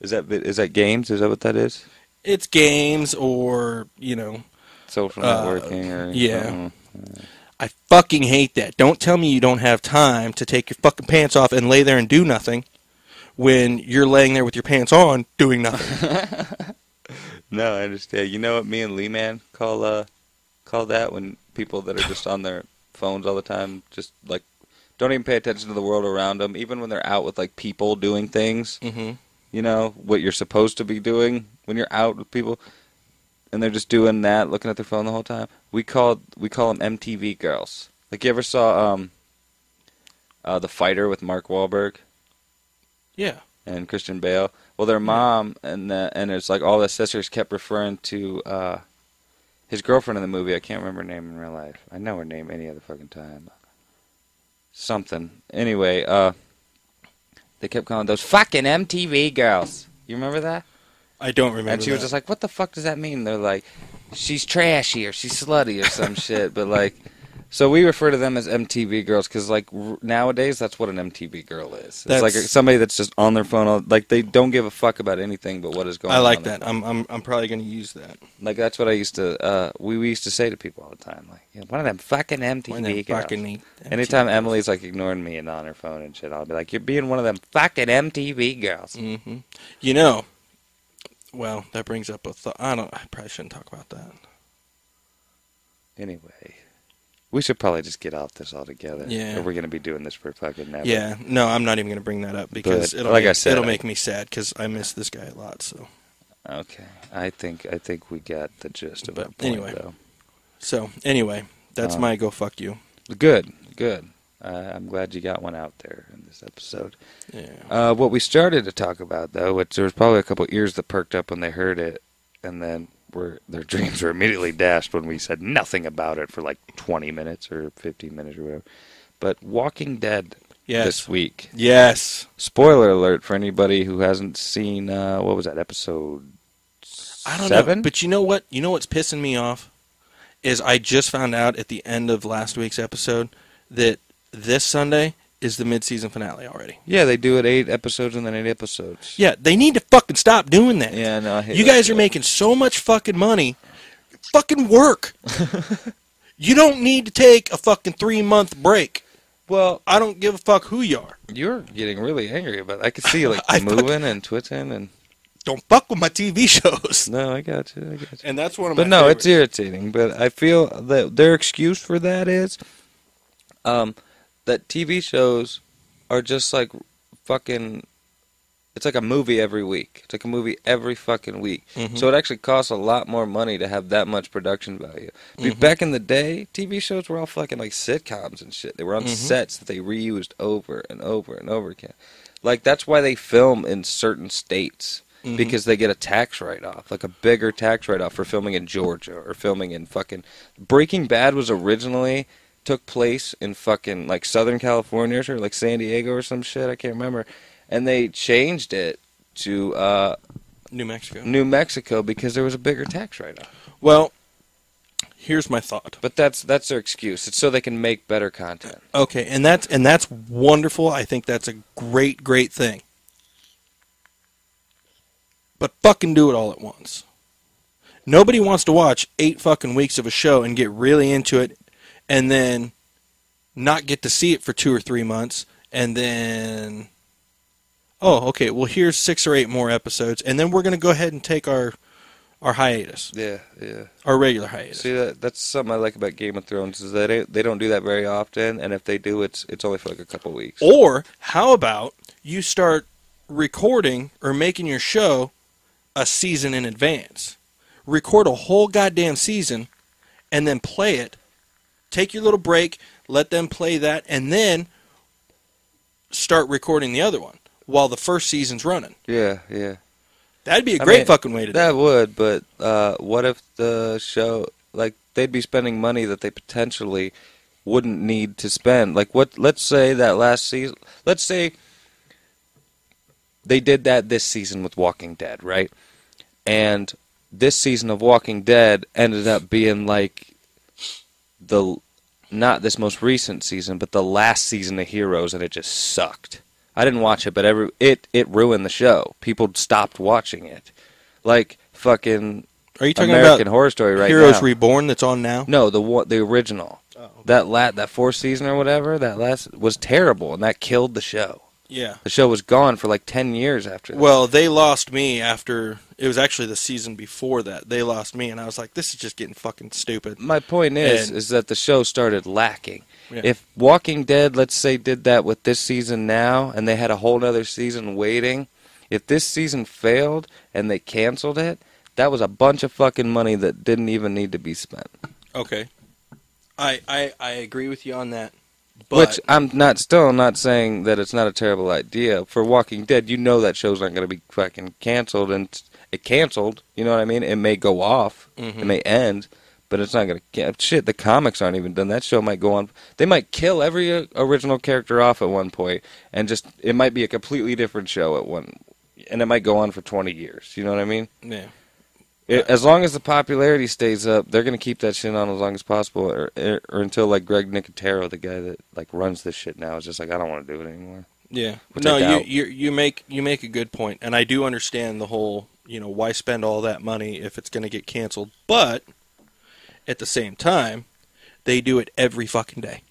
Is that is that games? Is that what that is? It's games or you know. Social Uh, networking or yeah. something? I fucking hate that. Don't tell me you don't have time to take your fucking pants off and lay there and do nothing when you're laying there with your pants on doing nothing. No, I understand. You know what me and Lee Man call uh call that when people that are just on their phones all the time, just like don't even pay attention to the world around them, even when they're out with like people doing things. mm-hmm. You know what you're supposed to be doing when you're out with people, and they're just doing that, looking at their phone the whole time. We call we call them MTV girls. Like you ever saw um uh the fighter with Mark Wahlberg? Yeah. and Christian Bale. Well, their mom and the, and it's like all the sisters kept referring to uh, his girlfriend in the movie. I can't remember her name in real life. I know her name any other fucking time. Something. Anyway, uh, they kept calling those fucking MTV girls. You remember that? I don't remember. and she was that. just like, "What the fuck does that mean?" They're like, "She's trashy or she's slutty or some shit." But like, so we refer to them as MTV girls because like r- nowadays that's what an MTV girl is. It's like somebody that's just on their phone, all, like they don't give a fuck about anything but what is going. I on like on their that. phone. I'm I'm I'm probably going to use that. like that's what I used to. Uh, we, we used to say to people all the time, like, yeah, one of them fucking MTV When they girls. fucking Anytime Emily's like ignoring me and on her phone and shit, I'll be like, "You're being one of them fucking MTV girls." hmm You know, well, that brings up a thought. I don't. I probably shouldn't talk about that. Anyway, we should probably just get off this altogether. Yeah. Or we're gonna be doing this for fucking never. Yeah, no, I'm not even going to bring that up because But, it'll like make, I said, it'll I- make me sad because I miss this guy a lot. So, Okay. I think I think we got the gist of But that point, anyway. though. so anyway, that's Um, my go fuck you. Good. Good. Uh, I'm glad you got one out there in this episode. Yeah. Uh, what we started to talk about, though, which there was probably a couple ears that perked up when they heard it, and then were their dreams were immediately dashed when we said nothing about it for like 20 minutes or 15 minutes or whatever. But Walking Dead Yes. this week. Yes. Spoiler alert for anybody who hasn't seen uh, what was that episode? I don't seven? know, but you know what? You know what's pissing me off is I just found out at the end of last week's episode that this Sunday is the mid-season finale already. Yeah, they do it eight episodes and then eight episodes. Yeah, they need to fucking stop doing that. Yeah, no, I hate You guys are shit. making so much fucking money. Fucking work. you don't need to take a fucking three month break. Well, I don't give a fuck who you are. You're getting really angry about. I could see you like I fuck- moving and twitching and. Don't fuck with my TV shows. No, I got you. I got you. And that's one of But my no, it's irritating. But I feel that their excuse for that is, um, that TV shows are just like fucking. It's like a movie every week. It's like a movie every fucking week. Mhm. So it actually costs a lot more money to have that much production value. Mhm. Back in the day, TV shows were all fucking like sitcoms and shit. They were on Mhm. sets that they reused over and over and over again. Like that's why they film in certain states Mhm. because they get a tax write off, like a bigger tax write off for filming in Georgia or filming in fucking Breaking Bad was originally took place in fucking like Southern California or like San Diego or some shit, I can't remember. And they changed it to uh, New Mexico. New Mexico because there was a bigger tax write off. Well, here's my thought. But that's that's their excuse. It's so they can make better content. Okay, and that's and that's wonderful. I think that's a great, great thing. But fucking do it all at once. Nobody wants to watch eight fucking weeks of a show and get really into it and then not get to see it for two or three months and then oh okay well here's six or eight more episodes and then we're going to go ahead and take our our hiatus Yeah, yeah. our regular hiatus See that that's something I like about Game of Thrones is that it, they don't do that very often, and if they do, it's it's only for like a couple weeks. Or how about you start recording or making your show a season in advance? Record a whole goddamn season and then play it. Take your little break, let them play that, and then start recording the other one while the first season's running. Yeah, yeah. That'd be a great mean, fucking way to do it. That would, but uh, what if the show like they'd be spending money that they potentially wouldn't need to spend? Like what? Let's say that last season. Let's say they did that this season with Walking Dead, right? And this season of Walking Dead ended up being like the not this most recent season, but the last season of Heroes, and it just sucked. I didn't watch it, but every it it ruined the show. People stopped watching it, like fucking Are you talking American about Horror Story right Heroes now. Reborn that's on now? no, the one the original. Oh, That la- that fourth season or whatever that last was terrible, and that killed the show. Yeah. The show was gone for like ten years after that. Well, they lost me after it was actually the season before that. They lost me, and I was like, "This is just getting fucking stupid." My point is, And- is that the show started lacking. Yeah. If Walking Dead, let's say, did that with this season now, and they had a whole other season waiting, if this season failed and they canceled it, that was a bunch of fucking money that didn't even need to be spent. Okay, I I, I agree with you on that. But Which I'm not still not saying that it's not a terrible idea for Walking Dead. You know that show's not going to be fucking canceled, and it canceled. You know what I mean? It may go off, Mhm. it may end, but it's not going to. Shit, the comics aren't even done. That show might go on. They might kill every uh, original character off at one point, and just it might be a completely different show at one, and it might go on for 20 years. You know what I mean? yeah, It, as long as the popularity stays up, they're gonna keep that shit on as long as possible, or, or, or until like Greg Nicotero, the guy that like runs this shit now, is just like I don't want to do it anymore. yeah. Which no, you, doubt. you you make you make a good point, and I do understand the whole. You know, why spend all that money if it's going to get canceled? But at the same time, they do it every fucking day.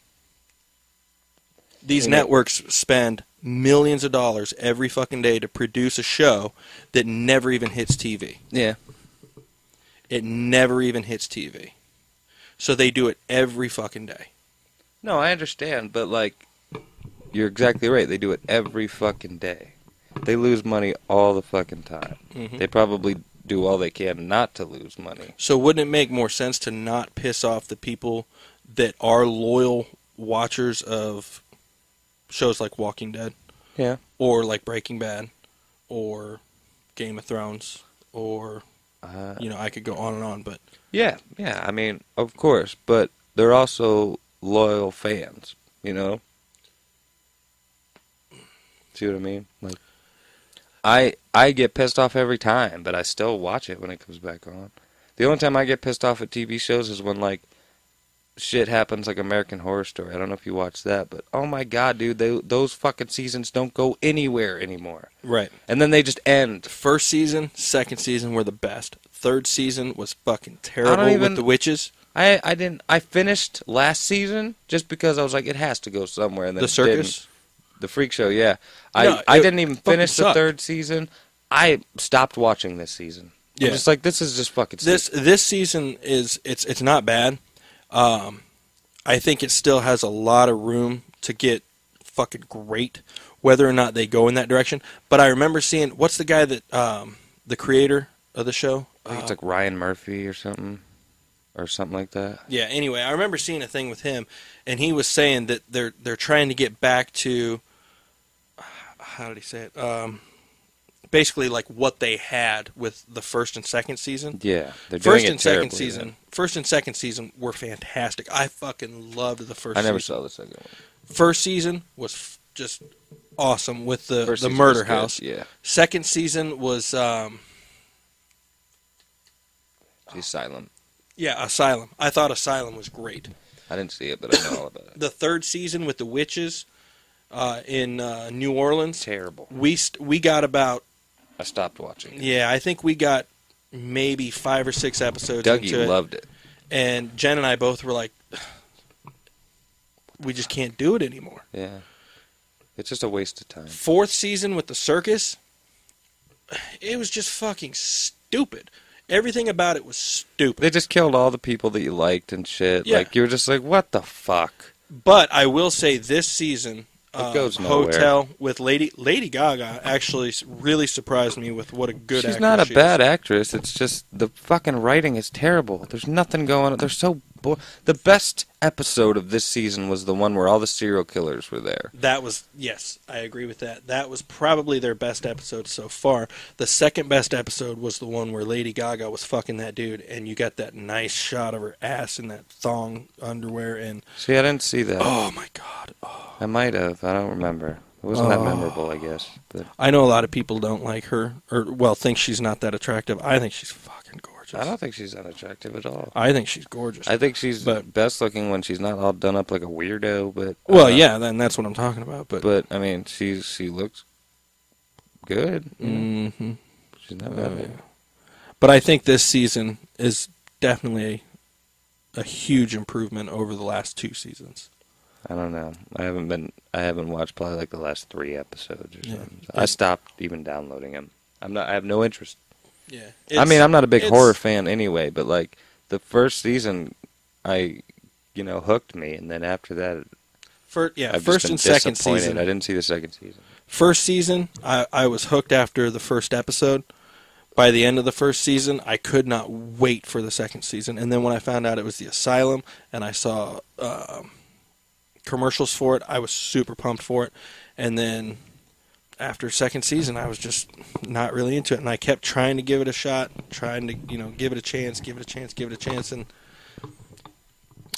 These Yeah. networks spend millions of dollars every fucking day to produce a show that never even hits TV. Yeah, It never even hits TV. So they do it every fucking day. no, I understand, but like, you're exactly right. They do it every fucking day. They lose money all the fucking time. Mhm. They probably do all they can not to lose money. So wouldn't it make more sense to not piss off the people that are loyal watchers of shows like Walking Dead Yeah, or like Breaking Bad or Game of Thrones or uh, you know, I could go on and on, but yeah, yeah. I mean, of course, but they're also loyal fans. You know. See what I mean? Like, I I get pissed off every time, but I still watch it when it comes back on. The only time I get pissed off at TV shows is when like shit happens like American Horror Story. I don't know if you watch that, but oh my god, dude, they, those fucking seasons don't go anywhere anymore. right. And then they just end. First season, second season were the best. Third season was fucking terrible even- with the witches. I I didn't I finished last season just because I was like it has to go somewhere and then The circus. The freak show, yeah. I No, I didn't even finish the third season. I stopped watching this season. Yeah. I'm just like this is just fucking This stupid. this season is it's it's not bad. Um, I think it still has a lot of room to get fucking great, whether or not they go in that direction. But I remember seeing what's the guy that um, the creator of the show. I think it's Uh, like Ryan Murphy or something, or something like that. yeah. Anyway, I remember seeing a thing with him, and he was saying that they're they're trying to get back to how did he say it? Um, basically, like what they had with the first and second season. Yeah, First and second season, first and second season were fantastic. I fucking loved the first. I never season. saw the second one. First season was f- just awesome with the First the murder was good, house. Yeah, Second season was um, silent. yeah Asylum. I thought Asylum was great. I didn't see it, but I know all about it. The third season with the witches uh, in uh, New Orleans. Terrible. We st- we got about I stopped watching. yeah I think we got maybe five or six episodes Dougie into it, loved it. and Jen and I both were like, we just can't do it anymore. Yeah, it's just a waste of time. fourth season with the circus, it was just fucking stupid. Everything about it was stupid. They just killed all the people that you liked and shit. Yeah. Like you were just like, what the fuck? But I will say this season, uh, goes. Hotel with Lady Lady Gaga actually really surprised me with what a good. She's not a she bad actress. It's just the fucking writing is terrible. There's nothing going on. They're so the best episode of this season was the one where all the serial killers were there. That was yes, I agree with that. That was probably their best episode so far. The second best episode was the one where Lady Gaga was fucking that dude, and you got that nice shot of her ass in that thong underwear, and See, I didn't see that. oh my god, oh. I might have. I don't remember. It wasn't that Oh. memorable, I guess. But I know a lot of people don't like her, or well, think she's not that attractive. I think she's fucking gorgeous. I don't think she's unattractive at all. I think she's gorgeous. I think she's But- best looking when she's not all done up like a weirdo. But well, uh, yeah, then that's what I'm talking about. But, But I mean, she's she looks good. you know. hmm She's not bad. Oh, yeah. but I think this season is definitely a, a huge improvement over the last two seasons. I don't know. I haven't been. I haven't watched probably like the last three episodes or Yeah. something. I stopped even downloading them. I'm not. I have no interest. Yeah. I mean, I'm not a big horror fan anyway, but like the first season, I, you know, hooked me, and then after that, Fir- yeah, I've first and second season. I didn't see the second season. First season, I, I was hooked after the first episode. By the end of the first season, I could not wait for the second season. And then when I found out it was the Asylum and I saw um commercials for it, I was super pumped for it. And then after second season, I was just not really into it. And I kept trying to give it a shot, trying to you know give it a chance, give it a chance, give it a chance, and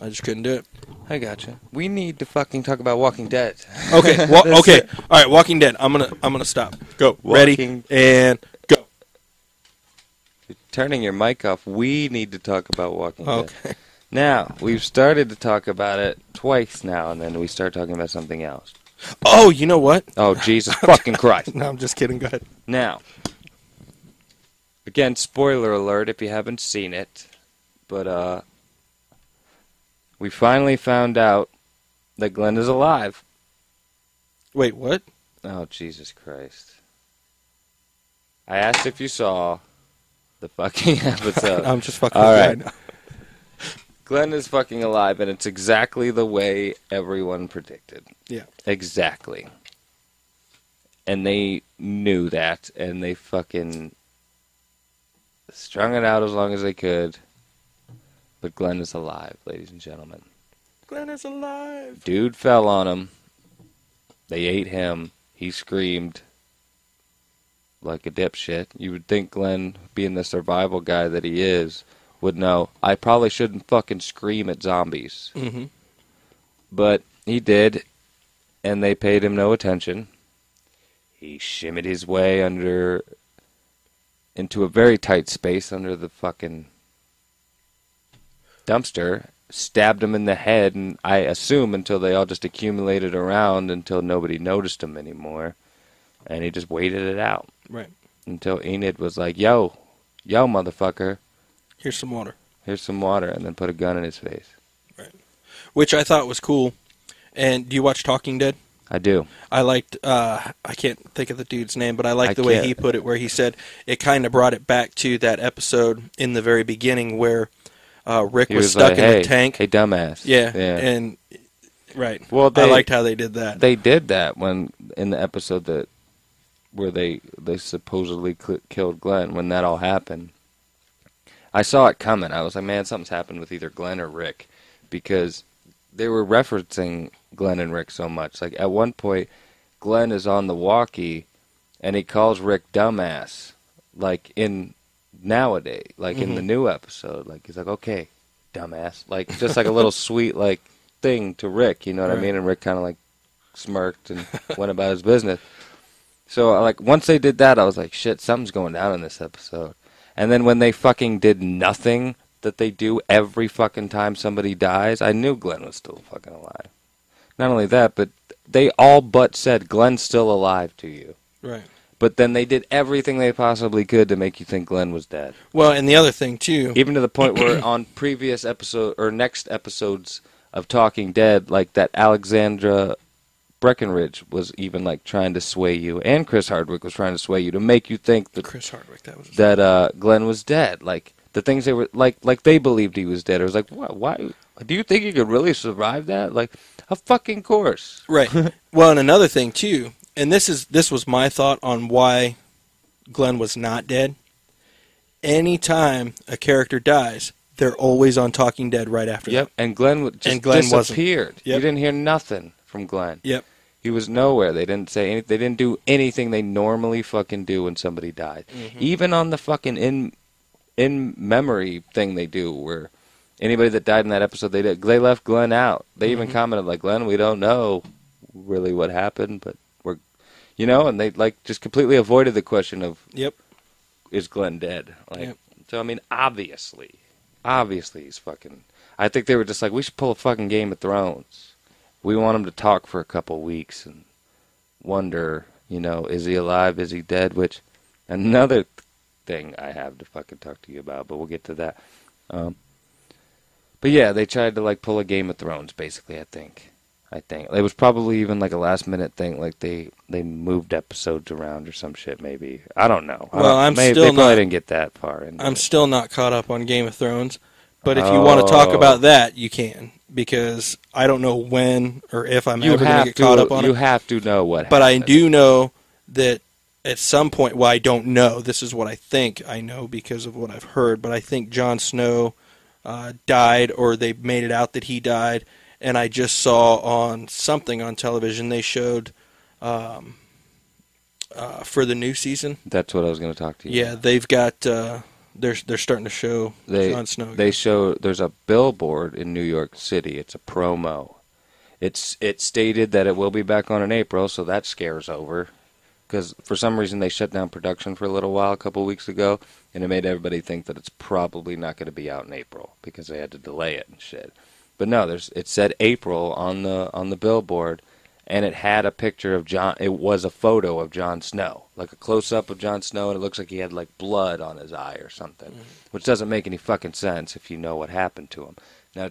I just couldn't do it. I gotcha. We need to fucking talk about Walking Dead. Okay, wa- okay, it. all right. Walking Dead. I'm gonna I'm gonna stop. Go. Ready and go. You're turning your mic off. We need to talk about Walking Dead. Okay. Now we've started to talk about it twice now, and then we start talking about something else. Oh, you know what? Oh Jesus fucking Christ! No, I'm just kidding. Go ahead. Now, again, spoiler alert if you haven't seen it, but uh, we finally found out that Glenn is alive. Wait, what? Oh Jesus Christ! I asked if you saw the fucking episode. I'm just fucking. All right. Glenn is fucking alive, and it's exactly the way everyone predicted. Yeah. Exactly. And they knew that, and they fucking strung it out as long as they could. But Glenn is alive, ladies and gentlemen. Glenn is alive. Dude fell on him. They ate him. He screamed like a dipshit. You would think Glenn, being the survival guy that he is, would know. I probably shouldn't fucking scream at zombies. Mm-hmm. But he did, and they paid him no attention. He shimmied his way under into a very tight space under the fucking dumpster, stabbed him in the head, and I assume until they all just accumulated around until nobody noticed him anymore. And he just waited it out Right. until Enid was like, Yo, yo, motherfucker, Here's some water, here's some water, and then put a gun in his face. Right. Which I thought was cool. And do you watch Talking Dead? I do. I liked. Uh, I can't think of the dude's name, but I liked I the way can't- he put it, where he said it kind of brought it back to that episode in the very beginning where uh, Rick was, was stuck like, in hey, the tank. hey, dumbass. Yeah, Yeah. and right. Well, I liked how they did that. They did that when in the episode that where they they supposedly cl- killed Glenn. When that all happened, I saw it coming. I was like, man, something's happened with either Glenn or Rick because they were referencing Glenn and Rick so much. Like at one point, Glenn is on the walkie and he calls Rick dumbass. Like in nowadays, like in Mhm. the new episode, like he's like, okay, dumbass. Like just like a little sweet like thing to Rick. You know what I mean? And Rick kind of like smirked and went about his business. So like once they did that, I was like, shit, something's going down in this episode. And then when they fucking did nothing that they do every fucking time somebody dies, I knew Glenn was still fucking alive. Not only that, but they all but said Glenn's still alive to you. right. But then they did everything they possibly could to make you think Glenn was dead. Well, and the other thing too. Even to the point where on previous episode or next episodes of Talking Dead, like that Alexandra Breckenridge was even like trying to sway you, and Chris Hardwick was trying to sway you to make you think that Chris Hardwick, that was that uh, Glenn was dead. Like the things they were like, like they believed he was dead. It was like, what? Why? Do you think he could really survive that? Like, a fucking course. Right. well, and another thing too, and this is this was my thought on why Glenn was not dead. Anytime a character dies, they're always on Talking Dead right after Yep. And Glenn just And Glenn wasn't. disappeared. You didn't hear nothing from Glenn. Yep. He was nowhere. They didn't say any. They didn't do anything they normally fucking do when somebody died. Mm-hmm. Even on the fucking in in memory thing they do, where anybody that died in that episode, they did, they left Glenn out. They even Mhm. commented like, "Glenn, we don't know really what happened, but we're, you know," and they like just completely avoided the question of, Yep. "Is Glenn dead?" Like, Yep. so I mean, obviously, obviously he's fucking. I think they were just like, we should pull a fucking Game of Thrones. We want him to talk for a couple weeks and wonder, you know, is he alive? Is he dead? Which another thing I have to fucking talk to you about, but we'll get to that. Um, but yeah, they tried to like pull a Game of Thrones, basically. I think. I think it was probably even like a last minute thing, like they they moved episodes around or some shit. Maybe I don't know. I Well, don't- I'm maybe, still they probably not- didn't get that far. I'm it. still not caught up on Game of Thrones, but if you want to talk Oh. about that, you can because I don't know when or if I'm you ever going to get caught up on you it. have to know what. But I do know that at some point, well, I don't know. This is what I think I know because of what I've heard. But I think Jon Snow uh, died, or they made it out that he died. And I just saw on something on television they showed um, uh, for the new season. That's what I was going to talk to you. Yeah, they've got uh, they're they're starting to show they Jon Snow. they show there's a billboard in New York City. It's a promo. It's it stated that it will be back on in April, so that scares over. Because for some reason they shut down production for a little while a couple weeks ago, and it made everybody think that it's probably not going to be out in April because they had to delay it and shit. But no, there's it said April on the on the billboard, and it had a picture of Jon. It was a photo of Jon Snow, like a close up of Jon Snow, and it looks like he had like blood on his eye or something, mm-hmm. which doesn't make any fucking sense if you know what happened to him. Now,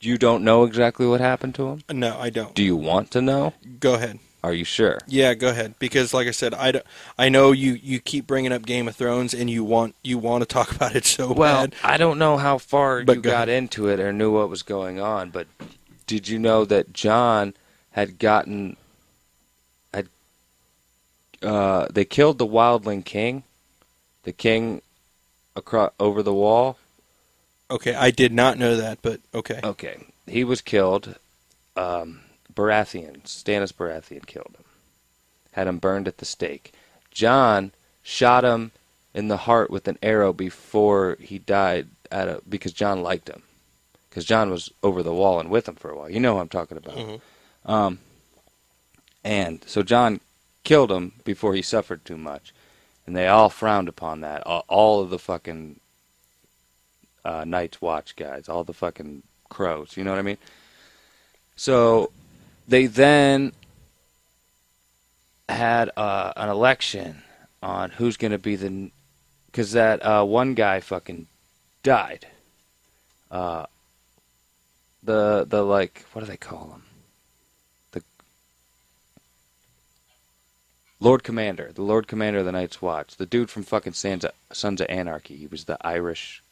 you don't know exactly what happened to him. no, I don't. Do you want to know? Go ahead. Are you sure? Yeah, go ahead. Because, like I said, I, don't- I know you, you keep bringing up Game of Thrones, and you want you want to talk about it so Well, bad. I don't know how far But you go got ahead. into it or knew what was going on, but did you know that Jon had gotten had uh, they killed the Wildling King, the king across over the wall? Okay, I did not know that, but okay. Okay, he was killed. Um, Baratheon, Stannis Baratheon killed him. Had him burned at the stake. Jon shot him in the heart with an arrow before he died at a, because Jon liked him. Because Jon was over the wall and with him for a while. You know who I'm talking about. Mhm. Um, and so Jon killed him before he suffered too much. And they all frowned upon that. All, all of the fucking uh, Night's Watch guys, all the fucking crows. You know what I mean? So they then had uh, an election on who's going to be the because that uh, one guy fucking died. Uh, the the like what do they call him? The Lord Commander, the Lord Commander of the Night's Watch, the dude from fucking Sons of, Sons of Anarchy. He was the Irish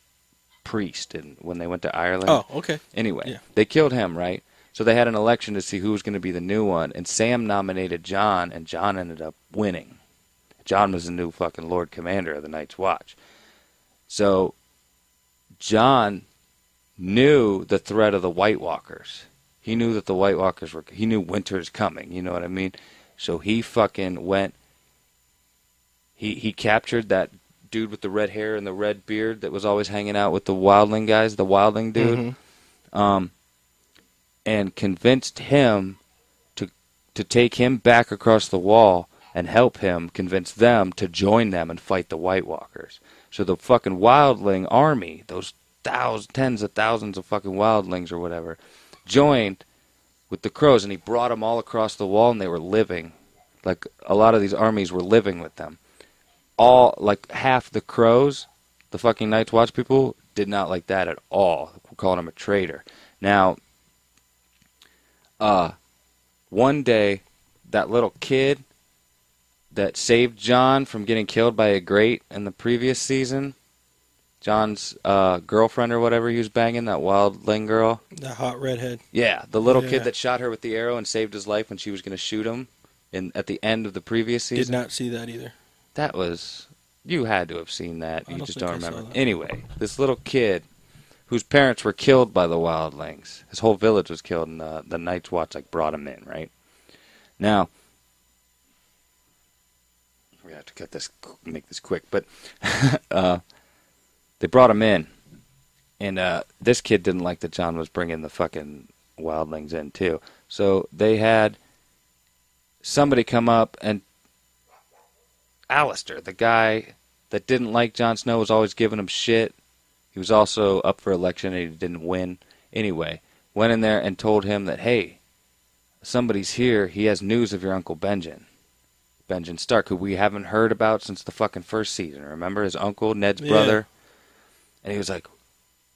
priest, and when they went to Ireland. Oh, okay. Anyway, Yeah. they killed him, right? So they had an election to see who was going to be the new one, and Sam nominated Jon, and Jon ended up winning. Jon was the new fucking Lord Commander of the Night's Watch. So John knew the threat of the White Walkers. He knew that the White Walkers were. He knew winter's coming. You know what I mean? So he fucking went. He he captured that dude with the red hair and the red beard that was always hanging out with the Wildling guys, the Wildling dude, Mhm. um, and convinced him to to take him back across the wall and help him convince them to join them and fight the White Walkers. So the fucking Wildling army, those thousands, tens of thousands of fucking Wildlings or whatever, joined with the crows, and he brought them all across the wall, and they were living. Like a lot of these armies were living with them. All like half the crows, the fucking Night's Watch people, did not like that at all. We're calling him a traitor. Now, uh, one day, that little kid that saved Jon from getting killed by a great in the previous season, Jon's uh, girlfriend or whatever he was banging, that wildling girl. That hot redhead. Yeah, the little Yeah. kid that shot her with the arrow and saved his life when she was going to shoot him in at the end of the previous season. Did not see that either. That was you had to have seen that. I You don't just don't remember. Anyway, this little kid whose parents were killed by the wildlings. His whole village was killed, and the, the Night's Watch like brought him in. Right now, we have to cut this, make this quick, but uh, they brought him in, and uh, this kid didn't like that Jon was bringing the fucking wildlings in too. So they had somebody come up and Alistair, the guy that didn't like Jon Snow, was always giving him shit. He was also up for election and he didn't win. Anyway, went in there and told him that, hey, somebody's here. He has news of your Uncle Benjen. Benjen Stark, who we haven't heard about since the fucking first season. Remember his uncle, Ned's Yeah. brother? And he was like,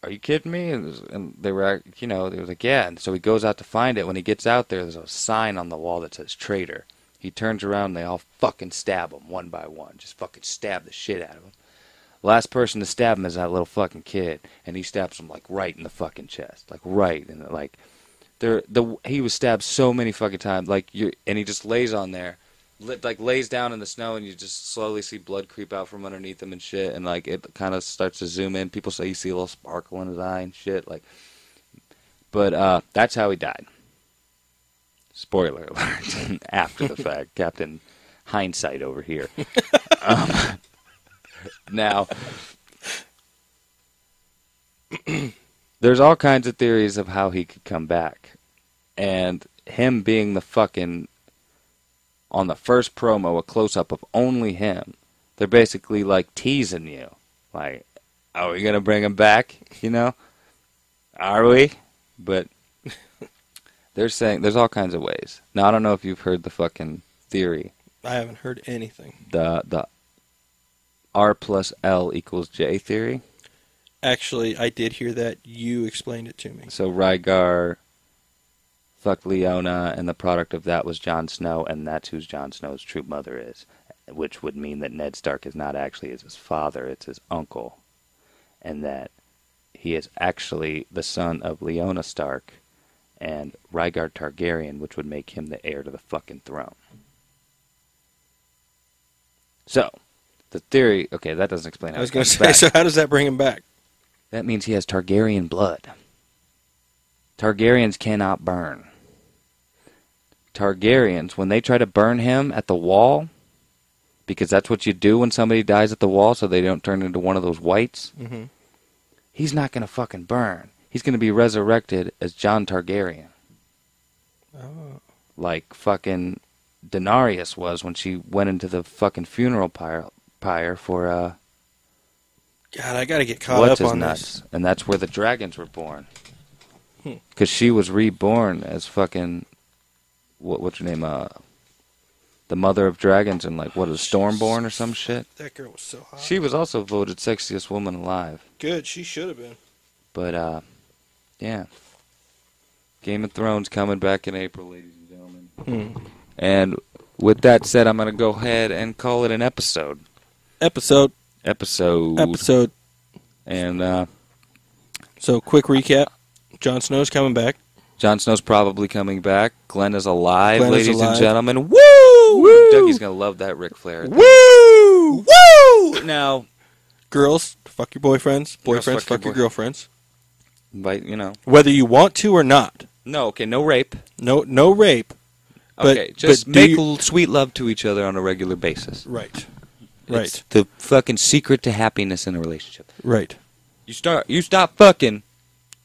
are you kidding me? And, was- and they were, you know, they were like, yeah. And so he goes out to find it. When he gets out there, there's a sign on the wall that says traitor. He turns around and they all fucking stab him one by one. Just fucking stab the shit out of him. Last person to stab him is that little fucking kid, and he stabs him like right in the fucking chest, like right in the like. There, the he was stabbed so many fucking times, like you, and he just lays on there, li- like lays down in the snow, and you just slowly see blood creep out from underneath him and shit, and like it kind of starts to zoom in. People say you see a little sparkle in his eye and shit, like. But uh, that's how he died. Spoiler alert! After the fact, Captain Hindsight over here. um, now, there's all kinds of theories of how he could come back, and him being the fucking on the first promo, a close up of only him. They're basically like teasing you, like, "Are we gonna bring him back?" You know, are we? But they're saying there's all kinds of ways. Now I don't know if you've heard the fucking theory, I haven't heard anything. the the R plus L equals J theory. Actually, I did hear that. You explained it to me. So Rhaegar fucked Lyanna, and the product of that was Jon Snow, and that's who Jon Snow's true mother is, which would mean that Ned Stark is not actually his father; it's his uncle, and that he is actually the son of Lyanna Stark and Rhaegar Targaryen, which would make him the heir to the fucking throne. So, the theory. Okay, that doesn't explain how I was going to say, back. so how does that bring him back? That means he has Targaryen blood. Targaryens cannot burn. Targaryens, when they try to burn him at the wall, because that's what you do when somebody dies at the wall so they don't turn into one of those whites, Mhm. he's not going to fucking burn. He's going to be resurrected as Jon Targaryen. Oh. Like fucking Daenerys was when she went into the fucking funeral pyre, pyre for, uh, God, I got to get caught what's up his on nuts, this. and that's where the dragons were born. Hmm. Because she was reborn as fucking what? What's her name? Uh, the mother of dragons, and like what is Stormborn or some shit. That girl was so hot. She was also voted sexiest woman alive. Good. She should have been. But uh, yeah, Game of Thrones coming back in April, ladies and gentlemen. Hmm. And with that said, I'm gonna go ahead and call it an episode. Episode. Episode. Episode. And uh, So, quick recap. Jon Snow's coming back. Jon Snow's probably coming back. Glenn is alive, Glenn is ladies alive. and gentlemen. Woo! Woo! Dougie's gonna love that Ric Flair. Woo! Woo! Now, Girls, fuck your boyfriends. Girls, Boyfriends, fuck your your boy- girlfriends. but you know, Whether you want to or not. no, okay, no rape. No, no rape. But- Okay, just but make you- sweet love to each other on a regular basis. Right. It's Right. the fucking secret to happiness in a relationship. Right. You start, you stop fucking,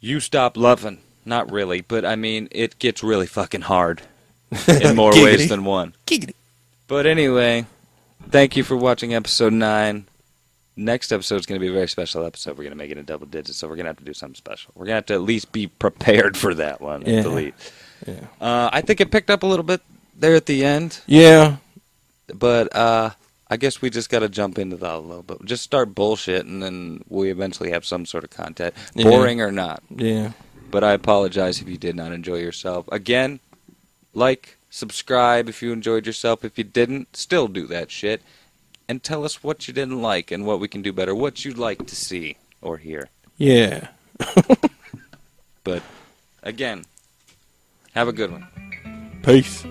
you stop loving. Not really, but I mean, it gets really fucking hard in more ways than one. Giggity. But anyway, thank you for watching episode nine. Next episode is going to be a very special episode. We're going to make it in double digits, so we're going to have to do something special. We're going to have to at least be prepared for that one. Yeah. Least. Yeah. Uh, I think it picked up a little bit there at the end, Yeah. but uh, I guess we just got to jump into that a little bit. Just start bullshit, and then we eventually have some sort of content, Yeah. boring or not. Yeah. But I apologize if you did not enjoy yourself. Again, like, subscribe if you enjoyed yourself. If you didn't, still do that shit. And tell us what you didn't like and what we can do better. What you'd like to see or hear. Yeah. But again, have a good one. Peace.